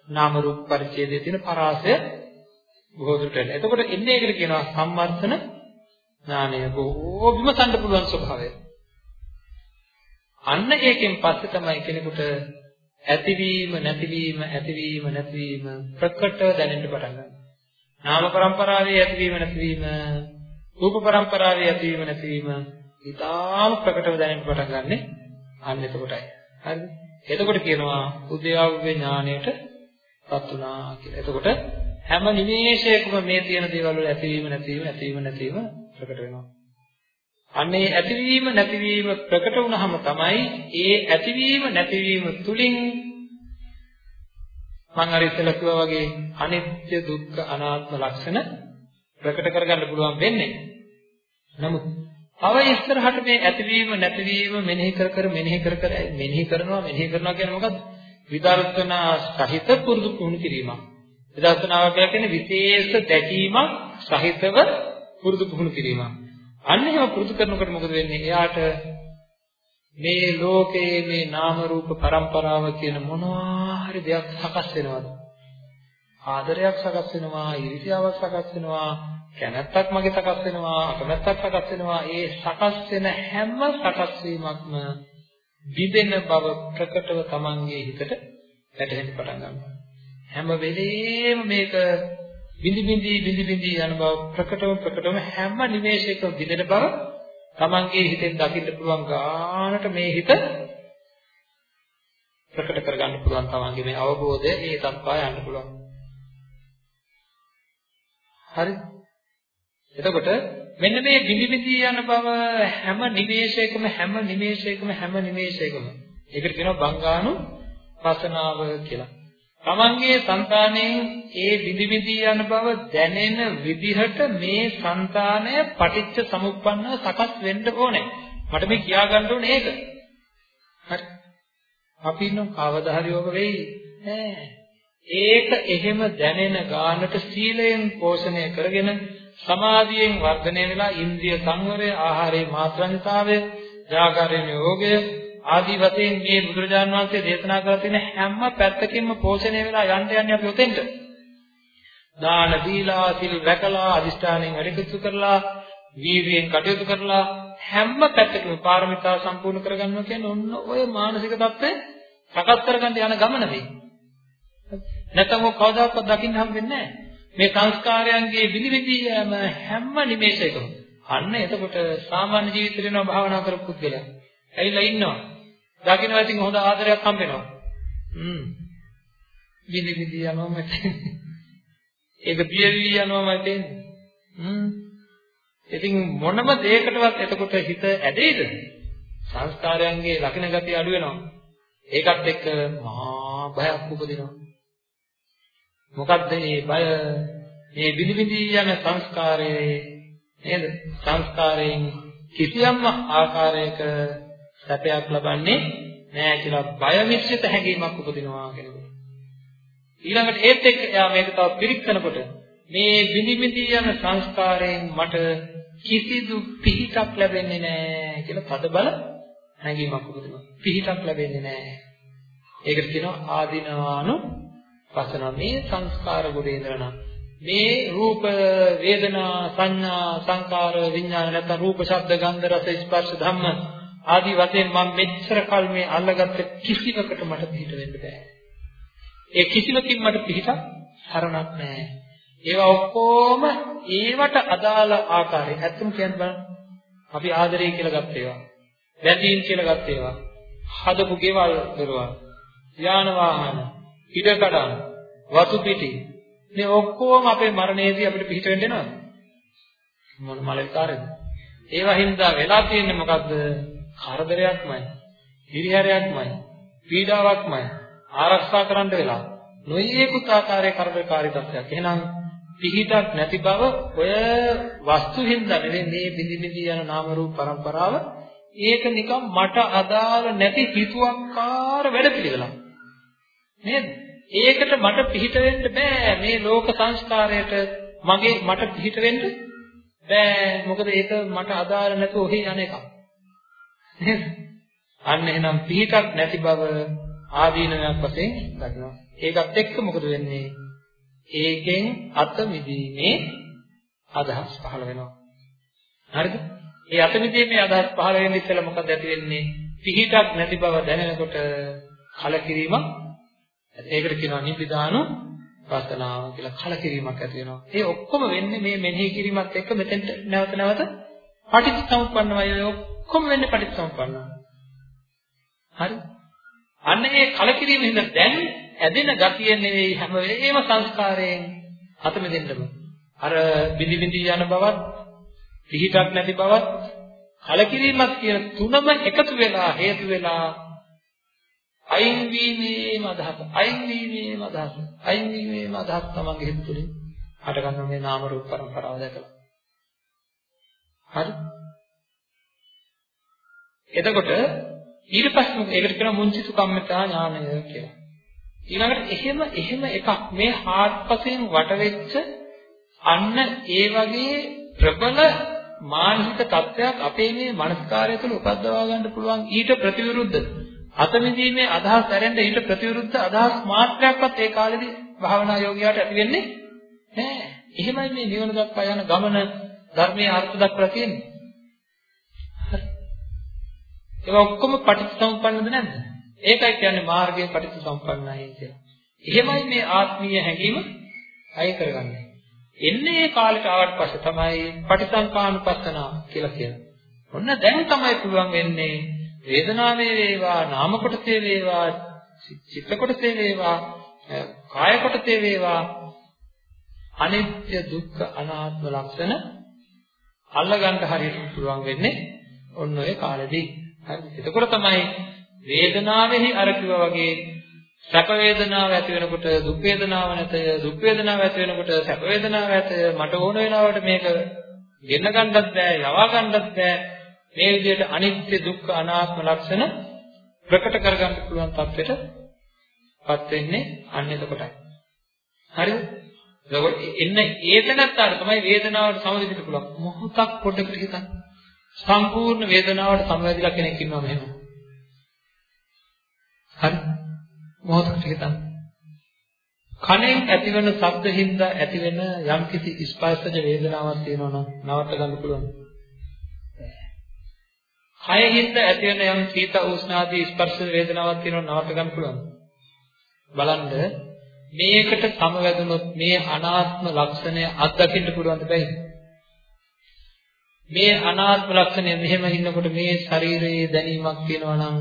නාම රූප පරිච්ඡේදයේ තියෙන පරාසය බොහෝ දුරට එන්න. එතකොට එන්නේ ඒකට කියනවා සම්වර්ධන ඥානය බොහෝ විමසන්න පුළුවන් ස්වභාවය. අන්න ඒකෙන් පස්සේ තමයි කෙනෙකුට ඇතිවීම නැතිවීම ඇතිවීම නැතිවීම ප්‍රකටව දැනෙන්න පටන් ගන්නවා. නාම પરම්පරාවේ ඇතිවීම නැතිවීම රූප પરම්පරාවේ ඇතිවීම නැතිවීම ඉතාම ප්‍රකටව දැනෙන්න පටන් ගන්නෙ අන්න එතකොටයි. හරිද? එතකොට කියනවා උද්‍යව්‍ය ඥාණයටපත් උනා කියලා. එතකොට හැම නිමේෂයකම මේ තියෙන දේවල් වල ඇතිවීම නැතිවීම ඇතිවීම නැතිවීම ප්‍රකට වෙනවා. අන්නේ ඇතිවීම නැතිවීම ප්‍රකට වුණාම තමයි ඒ ඇතිවීම නැතිවීම තුලින් මම අර ඉස්සෙල්ලා කිව්වා වගේ අනිත්‍ය දුක්ඛ අනාත්ම ලක්ෂණ ප්‍රකට කරගන්න පුළුවන් වෙන්නේ. නමුත් තව ඉස්සරහට මේ ඇතිවීම නැතිවීම මෙනෙහි කර කර මෙනෙහි කර කර මෙනෙහි කරනවා මෙනෙහි කරනවා කියන්නේ මොකද්ද? විදර්ශනා සහිත පුරුදු පුහුණු කිරීමක්. විදර්ශනාව කියන්නේ විශේෂ දැකීමක් සහිතව පුරුදු පුහුණු කිරීමක්. අන්න එහෙම පුරුදු කරනකොට මොකද වෙන්නේ? එයාට මේ ලෝකයේ මේ නාම රූප પરම්පරාව කියන මොනවා හරි දෙයක් සකස් වෙනවද? ආදරයක් සකස් වෙනවා, ඊර්ෂ්‍යාවක් සකස් වෙනවා, කැමැත්තක් මගේ සකස් වෙනවා අකමැත්තක් සකස් වෙනවා ඒ සකස් වෙන හැම සකස් වීමක්ම විදෙන බව ප්‍රකටව Tamanගේ හිතට වැටහෙන්න පටන් ගන්නවා හැම වෙලේම මේක බිඳි බිඳි බිඳි බිඳි යන බව ප්‍රකටව ප්‍රකටව හැම නිමේෂයකම විදෙන බව Tamanගේ හිතෙන් දකින්න පුළුවන් ගානට මේ හිත ප්‍රකට කරගන්න පුළුවන් Tamanගේ මේ අවබෝධය ඒ තත්පා යන්න පුළුවන්. හරි. එතකොට මෙන්න මේ බිඳි බිඳි යන බව හැම නිමේෂයකම හැම නිමේෂයකම හැම නිමේෂයකම. ඒකට කියනවා බංගානු පසනාව කියලා. තමන්ගේ సంతානයේ ඒ විවිධී යන බව දැනෙන විදිහට මේ సంతානය පටිච්ච සමුප්පන්නව සකස් වෙන්න ඕනේ. මට මේ කියා ගන්න ඕනේ ඒක. හරි. අපි නම් කවදා හරි ඔබ වෙයි. ඈ. ඒක එහෙම දැනෙන ගානට සීලයෙන් පෝෂණය කරගෙන සමාධියෙන් වර්ධනය වෙලා ඉන්ද්‍රිය සංවරය, ආහාරයේ මාත්‍රාන්‍යතාවය, ජාගරණ්‍ය යෝගය, ආදී වශයෙන් මේ බුදුරජාණන් වහන්සේ දේශනා කරලා තියෙන හැම පැත්තකින්ම පෝෂණය වෙලා යන්න යන්නේ අපි උතෙන්ට. දාන දීලා, සිල් රැකලා, අදිෂ්ඨානයෙන් වැඩකතු කරලා, වීර්යයෙන් කටයුතු කරලා හැම පැත්තකම පාරමිතා සම්පූර්ණ කරගන්නවා කියන්නේ ඔන්න ඔය මානසික தත්ත්වය සකස් කරගන්න යන ගමන මේ. නැත්නම් ඔය කවදාකවත් දකින්න හම්බෙන්නේ නැහැ. මේ සංස්කාරයන්ගේ විනිවිදි යෑම හැම නිමේෂයකම අන්න එතකොට සාමාන්‍ය ජීවිතේ වෙනවා භාවනා කරපු පුද්ගලයා. ඇවිල්ලා ඉන්නවා. දකින්න ඉතින් හොඳ ආදරයක් හම්බෙනවා. හ්ම්. විනිවිදි යනවා මට. ඒක පියවි යනවා මට. හ්ම්. ඉතින් මොනම දෙයකටවත් එතකොට හිත ඇදෙයිද? සංස්කාරයන්ගේ ලකින ගතිය අඩු වෙනවා. ඒකත් එක්ක මහා භයක් උපදිනවා. මොකද්ද මේ බය? මේ විදි යන සංස්කාරයේ නේද? සංස්කාරයෙන් කිසියම් ආකාරයක සැපයක් ලබන්නේ නෑ කියලා බය මිශ්‍රිත හැඟීමක් උපදිනවා කෙනෙකුට. ඊළඟට ඒත් එක්ක එයා මේක තව පිරික්සනකොට මේ විදි විදි යන සංස්කාරයෙන් මට කිසිදු පිහිටක් ලැබෙන්නේ නෑ කියලා තදබල හැඟීමක් උපදිනවා. පිහිටක් ලැබෙන්නේ නෑ. ඒකට කියනවා ආදිනවානු පසන මේ සංස්කාර ගොඩේ ඉඳලා මේ රූප වේදනා සංඥා සංකාර විඥාන නැත්නම් රූප ශබ්ද ගන්ධ රස ස්පර්ශ ධම්ම ආදී වශයෙන් මම මෙච්චර කල් මේ අල්ලගත්ත කිසිවකට මට පිට වෙන්න බෑ. ඒ කිසිවකින් මට පිටක් හරණක් නෑ. ඒවා ඔක්කොම ඒවට අදාළ ආකාරය. ඇත්තම කියන්න බලන්න. අපි ආදරය කියලා ගත්ත ඒවා. බැඳීම් කියලා ගත්ත ඒවා. හදපු ගෙවල් දරුවා. යාන වාහන ඉඩකඩම් වතු පිටි මේ ඔක්කොම අපේ මරණයේදී අපිට පිට වෙන්න එනවද මොන මලකාරද ඒවා හින්දා වෙලා තියෙන්නේ මොකද්ද කරදරයක්මයි හිරිහැරයක්මයි පීඩාවක්මයි ආරක්ෂා කරන්න වෙලා නොයේකුත් ආකාරයේ කරදරකාරී තත්ත්වයක්. එහෙනම් පිහිටක් නැති බව ඔය වස්තු හින්දා නෙවෙයි මේ බිඳි බිඳි යන නාම රූප પરම්පරාව ඒක නිකන් මට අදාළ නැති හිතුවක්කාර වැඩ පිළිවෙලක් නේද? ඒකට මට පිහිට වෙන්න බෑ. මේ ලෝක සංස්කාරයට මගේ මට පිහිට වෙන්න බෑ. මොකද ඒක මට අදාළ නැතුව ඔහි යන එකක්. නේද? අන්න එහෙනම් පිහිටක් නැති බව ආදීනයක් වශයෙන් දකිනවා. ඒකත් එක්ක මොකද වෙන්නේ? ඒකෙන් අත මිදීමේ අදහස් පහළ වෙනවා. හරිද? ඒ අත මිදීමේ අදහස් පහළ වෙන්නේ ඉතල මොකද ඇති වෙන්නේ? පිහිටක් නැති බව දැනෙනකොට කලකිරීමක් ඒකට කියනවා නිබ්බිදානු වස්තනාව කියලා කලකිරීමක් ඇති වෙනවා. ඒ ඔක්කොම වෙන්නේ මේ මෙනෙහි කිරීමත් එක්ක මෙතෙන්ට නැවත නැවත පටිච්චසමුප්පන්නවයි ඔක්කොම වෙන්නේ පටිච්චසමුප්පන්නව. හරි? අන්න ඒ කලකිරීම හින්දා දැන් ඇදෙන ගතිය නෙවෙයි හැම වෙලේම සංස්කාරයෙන් අත මෙදෙන්නම. අර බිඳි බිඳි යන බවත්, පිහිටක් නැති බවත්, කලකිරීමක් කියන තුනම එකතු වෙලා හේතු වෙලා අයින් වීමේම අදහස අයින් වීමේම අදහස අයින් වීමේම අදහස තමන්ගේ හිත තුළින් හට ගන්න මේ නාම රූප පරම්පරාව දැකලා හරි එතකොට ඊට පස්සේ ඒකට කියනවා මුංචිතු කම්මතා ඥානය කියලා ඊළඟට එහෙම එහෙම එකක් මේ හාත්පසෙන් වට වෙච්ච අන්න ඒ වගේ ප්‍රබල මානසික තත්ත්වයක් අපේ මේ මනස්කාරය තුළ උපද්දවා ගන්න පුළුවන් ඊට ප්‍රතිවිරුද්ධ අතමිදීමේ අදහස් ඇරෙන්න ඊට ප්‍රතිවිරුද්ධ අදහස් මාත්‍රයක්වත් ඒ කාලෙදී භාවනා යෝගියාට ඇති වෙන්නේ නැහැ. එහෙමයි මේ නිවන දක්වා යන ගමන ධර්මයේ අර්ථ දක්වලා තියෙන්නේ. ඒවා ඔක්කොම පටිච්චසමුප්පන්නද නැද්ද? ඒකයි කියන්නේ මාර්ගයේ පටිච්චසමුප්පන්නයි කියලා. එහෙමයි මේ ආත්මීය හැඟීම අය කරගන්නේ. එන්නේ ඒ කාලෙට ආවට පස්සේ තමයි පටිසංකානුපස්සනා කියලා කියන්නේ. ඔන්න දැන් තමයි පුළුවන් වෙන්නේ වේදනාවේ වේවා නාම කොටසේ වේවා චිත්ත කොටසේ වේවා කාය කොටසේ වේවා අනිත්‍ය දුක්ඛ අනාත්ම ලක්ෂණ අල්ලගන්න හරියට පුළුවන් වෙන්නේ ඔන්න ඔය කාලෙදී. හරි. එතකොට තමයි වේදනාවෙහි අර වගේ සැප වේදනාව ඇති වෙනකොට දුක් වේදනාව නැතය දුක් වේදනාව ඇති වෙනකොට සැප වේදනාව ඇතය මට ඕන වෙලාවට මේක ගෙන්න ගන්නත් බෑ යවා ගන්නත් බෑ. මේ විදිහට අනිත්‍ය දුක්ඛ අනාත්ම ලක්ෂණ ප්‍රකට කරගන්න පුළුවන් තත්ත්වෙට පත් වෙන්නේ අන්න එතකොටයි. හරිද එතකොට එන්න ඒ තැනත්තාට තමයි වේදනාවට සමවදින්න පුළුවන්. මොහොතක් පොඩ්ඩකට හිතන්න. සම්පූර්ණ වේදනාවට සමවැදිලා කෙනෙක් ඉන්නවා මෙහෙම හරි මොහොතකට හිතන්න. කණෙන් ඇතිවන ශබ්ද හින්දා ඇතිවෙන යම්කිසි ස්පර්ශජ වේදනාවක් තියෙනවා නම් නවත්ත ගන්න පුළුවන්. කයින්ද ඇතිවෙන යම් සීත උෂ්ණ ආදී ස්පර්ශ වේදනාවක් තියෙනවා නවත්ත ගන්න පුළුවන්. බලන්න මේකට සමවැදුනොත් මේ අනාත්ම ලක්ෂණය අත්දකින්න පුළුවන් දෙයක්. මේ අනාත්ම ලක්ෂණය මෙහෙම ඉන්නකොට මේ ශරීරයේ දැනීමක් තියෙනවා නම්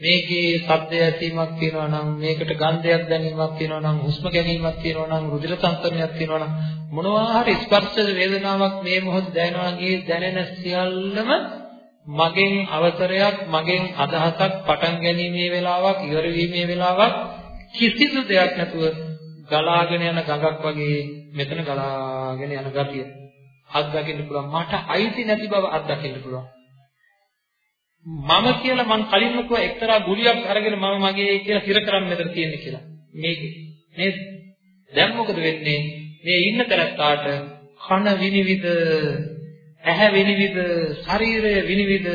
මේකේ ශබ්දය ඇසීමක් තියෙනවා නම් මේකට ගන්ධයක් දැනීමක් තියෙනවා නම් හුස්ම ගැනීමක් තියෙනවා නම් රුධිර සංසරණයක් තියෙනවා නම් මොනවා හරි ස්පර්ශ වේදනාවක් මේ මොහොත දැනෙනවා නම් ඒ දැනෙන සියල්ලම මගෙන් අවසරයක් මගෙන් අදහසක් පටන් ගැනීමේ වෙලාවක් ඉවර වීමේ වෙලාවක් කිසිදු දෙයක් නැතුව ගලාගෙන යන ගඟක් වගේ මෙතන ගලාගෙන යන ගතිය. අත්දකින්න පුළුවන් මට අයිති නැති බව අත්දකින්න පුළුවන් මම කියලා මං කලින්ම කිව්වා එක්තරා ගුලියක් අරගෙන මම මගේ කියලා හිර කරන් මෙතන තියෙන්නේ කියලා. මේකේ නේද? දැන් මොකද වෙන්නේ? මේ ඉන්න තරත්තාට කන විනිවිද, ඇහැ විනිවිද, ශරීරය විනිවිද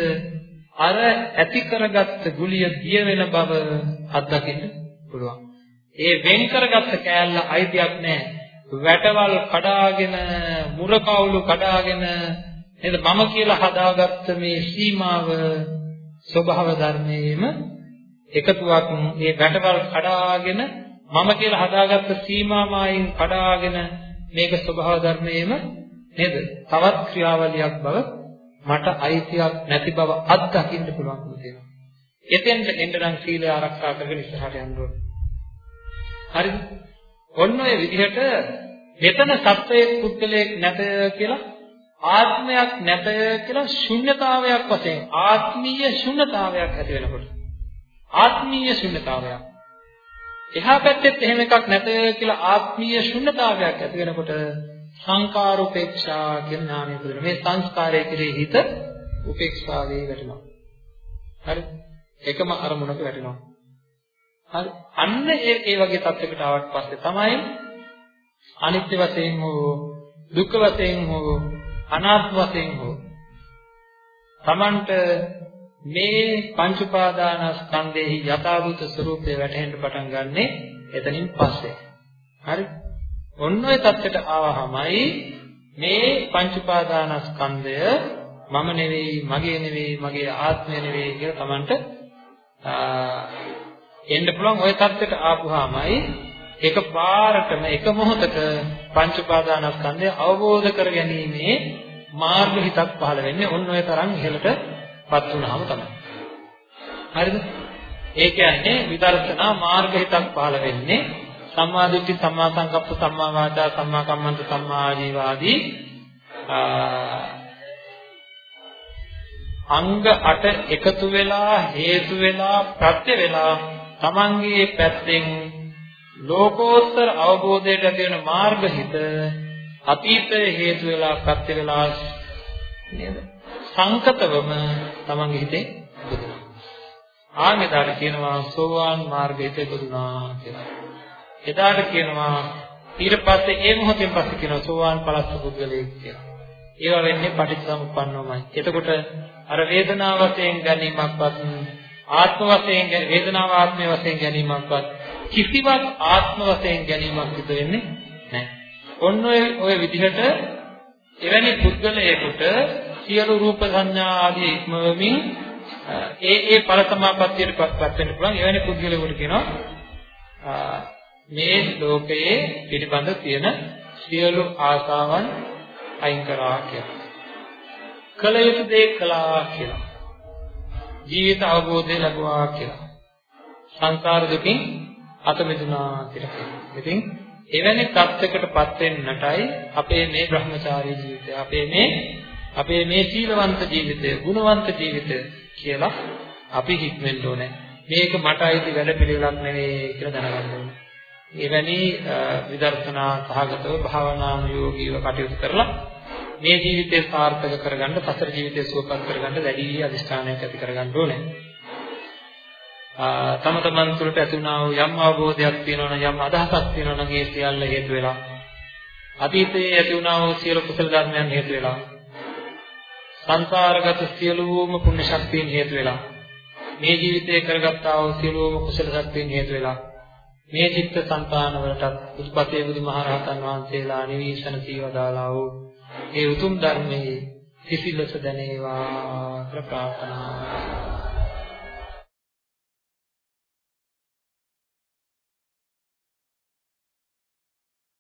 අර ඇති කරගත්ත ගුලිය දිය වෙන බව අත්දකින්න පුළුවන්. ඒ වෙන් කරගත්ත කෑල්ල අයිතියක් නැහැ. වැටවල් කඩාගෙන, මුරකවුළු කඩාගෙන නේද මම කියලා හදාගත්ත මේ සීමාව ස්වභාව ධර්මයේම එකතුවක් මේ වැටවල් කඩාගෙන මම කියලා හදාගත්ත සීමාමායින් කඩාගෙන මේක ස්වභාව ධර්මයේම නේද තවත් ක්‍රියාවලියක් බව මට අයිතියක් නැති බව අත්දකින්න පුළුවන්කම තියෙනවා. එතෙන්ට එන්න නම් සීලය ආරක්ෂා කරගෙන ඉස්සරහට යන්න ඕනේ. හරිද? ඔන්න ඔය විදිහට මෙතන සත්වයේ පුද්ගලයෙක් නැත කියලා ආත්මයක් නැත කියලා ශුන්්‍යතාවයක් වශයෙන් ආත්මීය ශුන්්‍යතාවයක් ඇති වෙනකොට ආත්මීය ශුන්්‍යතාවයක්. එහා පැත්තෙත් එහෙම එකක් නැත කියලා ආත්මීය ශුන්්‍යතාවයක් ඇති වෙනකොට සංකාර උපේක්ෂා කියන ඥානය පුදුන මේ සංස්කාරය කෙරෙහි හිත උපේක්ෂාවේ වැටෙනවා. හරි? එකම අරමුණක වැටෙනවා. හරි? අන්න ඒ ඒ වගේ තත්යකට ආවට පස්සේ තමයි අනිත්‍ය වශයෙන් හෝ දුක් වශයෙන් හෝ අනාත්ම වශයෙන් හෝ තමන්ට මේ පංච උපාදානස්කන්ධෙහි යථාභූත ස්වરૂපය වැටහෙන්න පටන් ගන්නෙ එතනින් පස්සේ. හරි? ඔන්න ඔය தත්ත්වයට ආවහමයි මේ පංච උපාදානස්කන්ධය මම නෙවෙයි, මගේ නෙවෙයි, මගේ ආත්මය නෙවෙයි කියලා තමන්ට එන්න පුළුවන් ওই தත්ත්වයට ආපුවාමයි එක පාරටම එක මොහොතක පංච උපාදානස්කන්ධය අවබෝධ කර ගැනීමේ මාර්ග හිතක් පහළ වෙන්නේ ඔන්න ඔය තරම් ඉහළටපත් වුණාම තමයි. හරිද? ඒ කියන්නේ විදර්ශනා මාර්ග හිතක් පහළ වෙන්නේ සම්මා දිට්ඨි සම්මා සංකප්ප සම්මා වාචා සම්මා කම්මන්ත සම්මා ආජීව ආදී අංග 8 එකතු වෙලා හේතු වෙලා ප්‍රත්‍ය වෙලා තමන්ගේ පැත්තෙන් ලෝකෝත්තර අවබෝධයට ඇති වෙන මාර්ග හිත අතීතයේ හේතු වෙලා ප්‍රත්‍ය වෙලා නේද? සංකතවම තමන්ගේ හිතේ බුදුනා. ආගෙදාට කියනවා සෝවාන් මාර්ගයට බුදුනා කියලා. එදාට කියනවා ඊට පස්සේ ඒ මොහොතෙන් පස්සේ කියනවා සෝවාන් පලස්ස පුද්ගලයෙක් කියලා. ඒවා වෙන්නේ පටිච්චසමුප්පන්නවමයි එතකොට අර වේදනාව වශයෙන් ගැනීමක්වත් ආත්ම වශයෙන් වේදනාව ආත්මය වශයෙන් ගැනීමක්වත් කිසිවක් ආත්ම වශයෙන් ගැනීමක් සිදු වෙන්නේ නැහැ. ඔන්න ඔය ඔය විදිහට එවැනි පුද්ගලයෙකුට සියලු රූප සංඥා ආදී ඉක්මවමින් ඒ ඒ ඵල සමාපත්තියට පත් වෙන්න පුළුවන් එවැනි පුද්ගලයෙකුට කියනවා මේ ලෝකයේ පිළිබඳ තියෙන සියලු ආසාවන් අයින් කරා කියලා. කල යුතු දේ කළා කියලා. ජීවිත අවබෝධය ලැබුවා කියලා. සංසාර දුකින් අත මිදුණා කියලා. ඉතින් එවැනි තත්යකටපත් වෙන්නටයි අපේ මේ බ්‍රහ්මචාරී ජීවිතය අපේ මේ අපේ මේ සීලවන්ත ජීවිතය ගුණවන්ත ජීවිතය කියලා අපි හික්මෙන්න ඕනේ. මේක මට අයිති වැඩ පිළිවෙලක් නෙවෙයි කියලා දැනගන්න ඕනේ. එවැනි විදර්ශනා සහගතව භාවනානුයෝගීව කටයුතු කරලා මේ ජීවිතය සාර්ථක කරගන්න සතර ජීවිතය සුවපත් කරගන්න වැඩි අධිෂ්ඨානයක් ඇති කරගන්න ඕනේ. තම තමන් තුළට ඇති වුණා වූ යම් අවබෝධයක් තියෙනවා නම් යම් අදහසක් තියෙනවා නම් ඒ සියල්ල හේතු වෙලා අතීතයේ ඇති වුණා වූ සියලු කුසල ධර්මයන් හේතු වෙලා සංසාරගත සියලුම පුණ්‍ය ශක්තියන් හේතු වෙලා මේ ජීවිතයේ කරගත්තා වූ සියලුම කුසල ශක්තියන් හේතු වෙලා මේ චිත්ත සංතාන වලට උත්පතේ බුදුමහරහතන් වහන්සේලා නිවීසන සීවදාලා වූ ඒ උතුම් ධර්මයේ සිසිලස දැනේවා ප්‍රාර්ථනා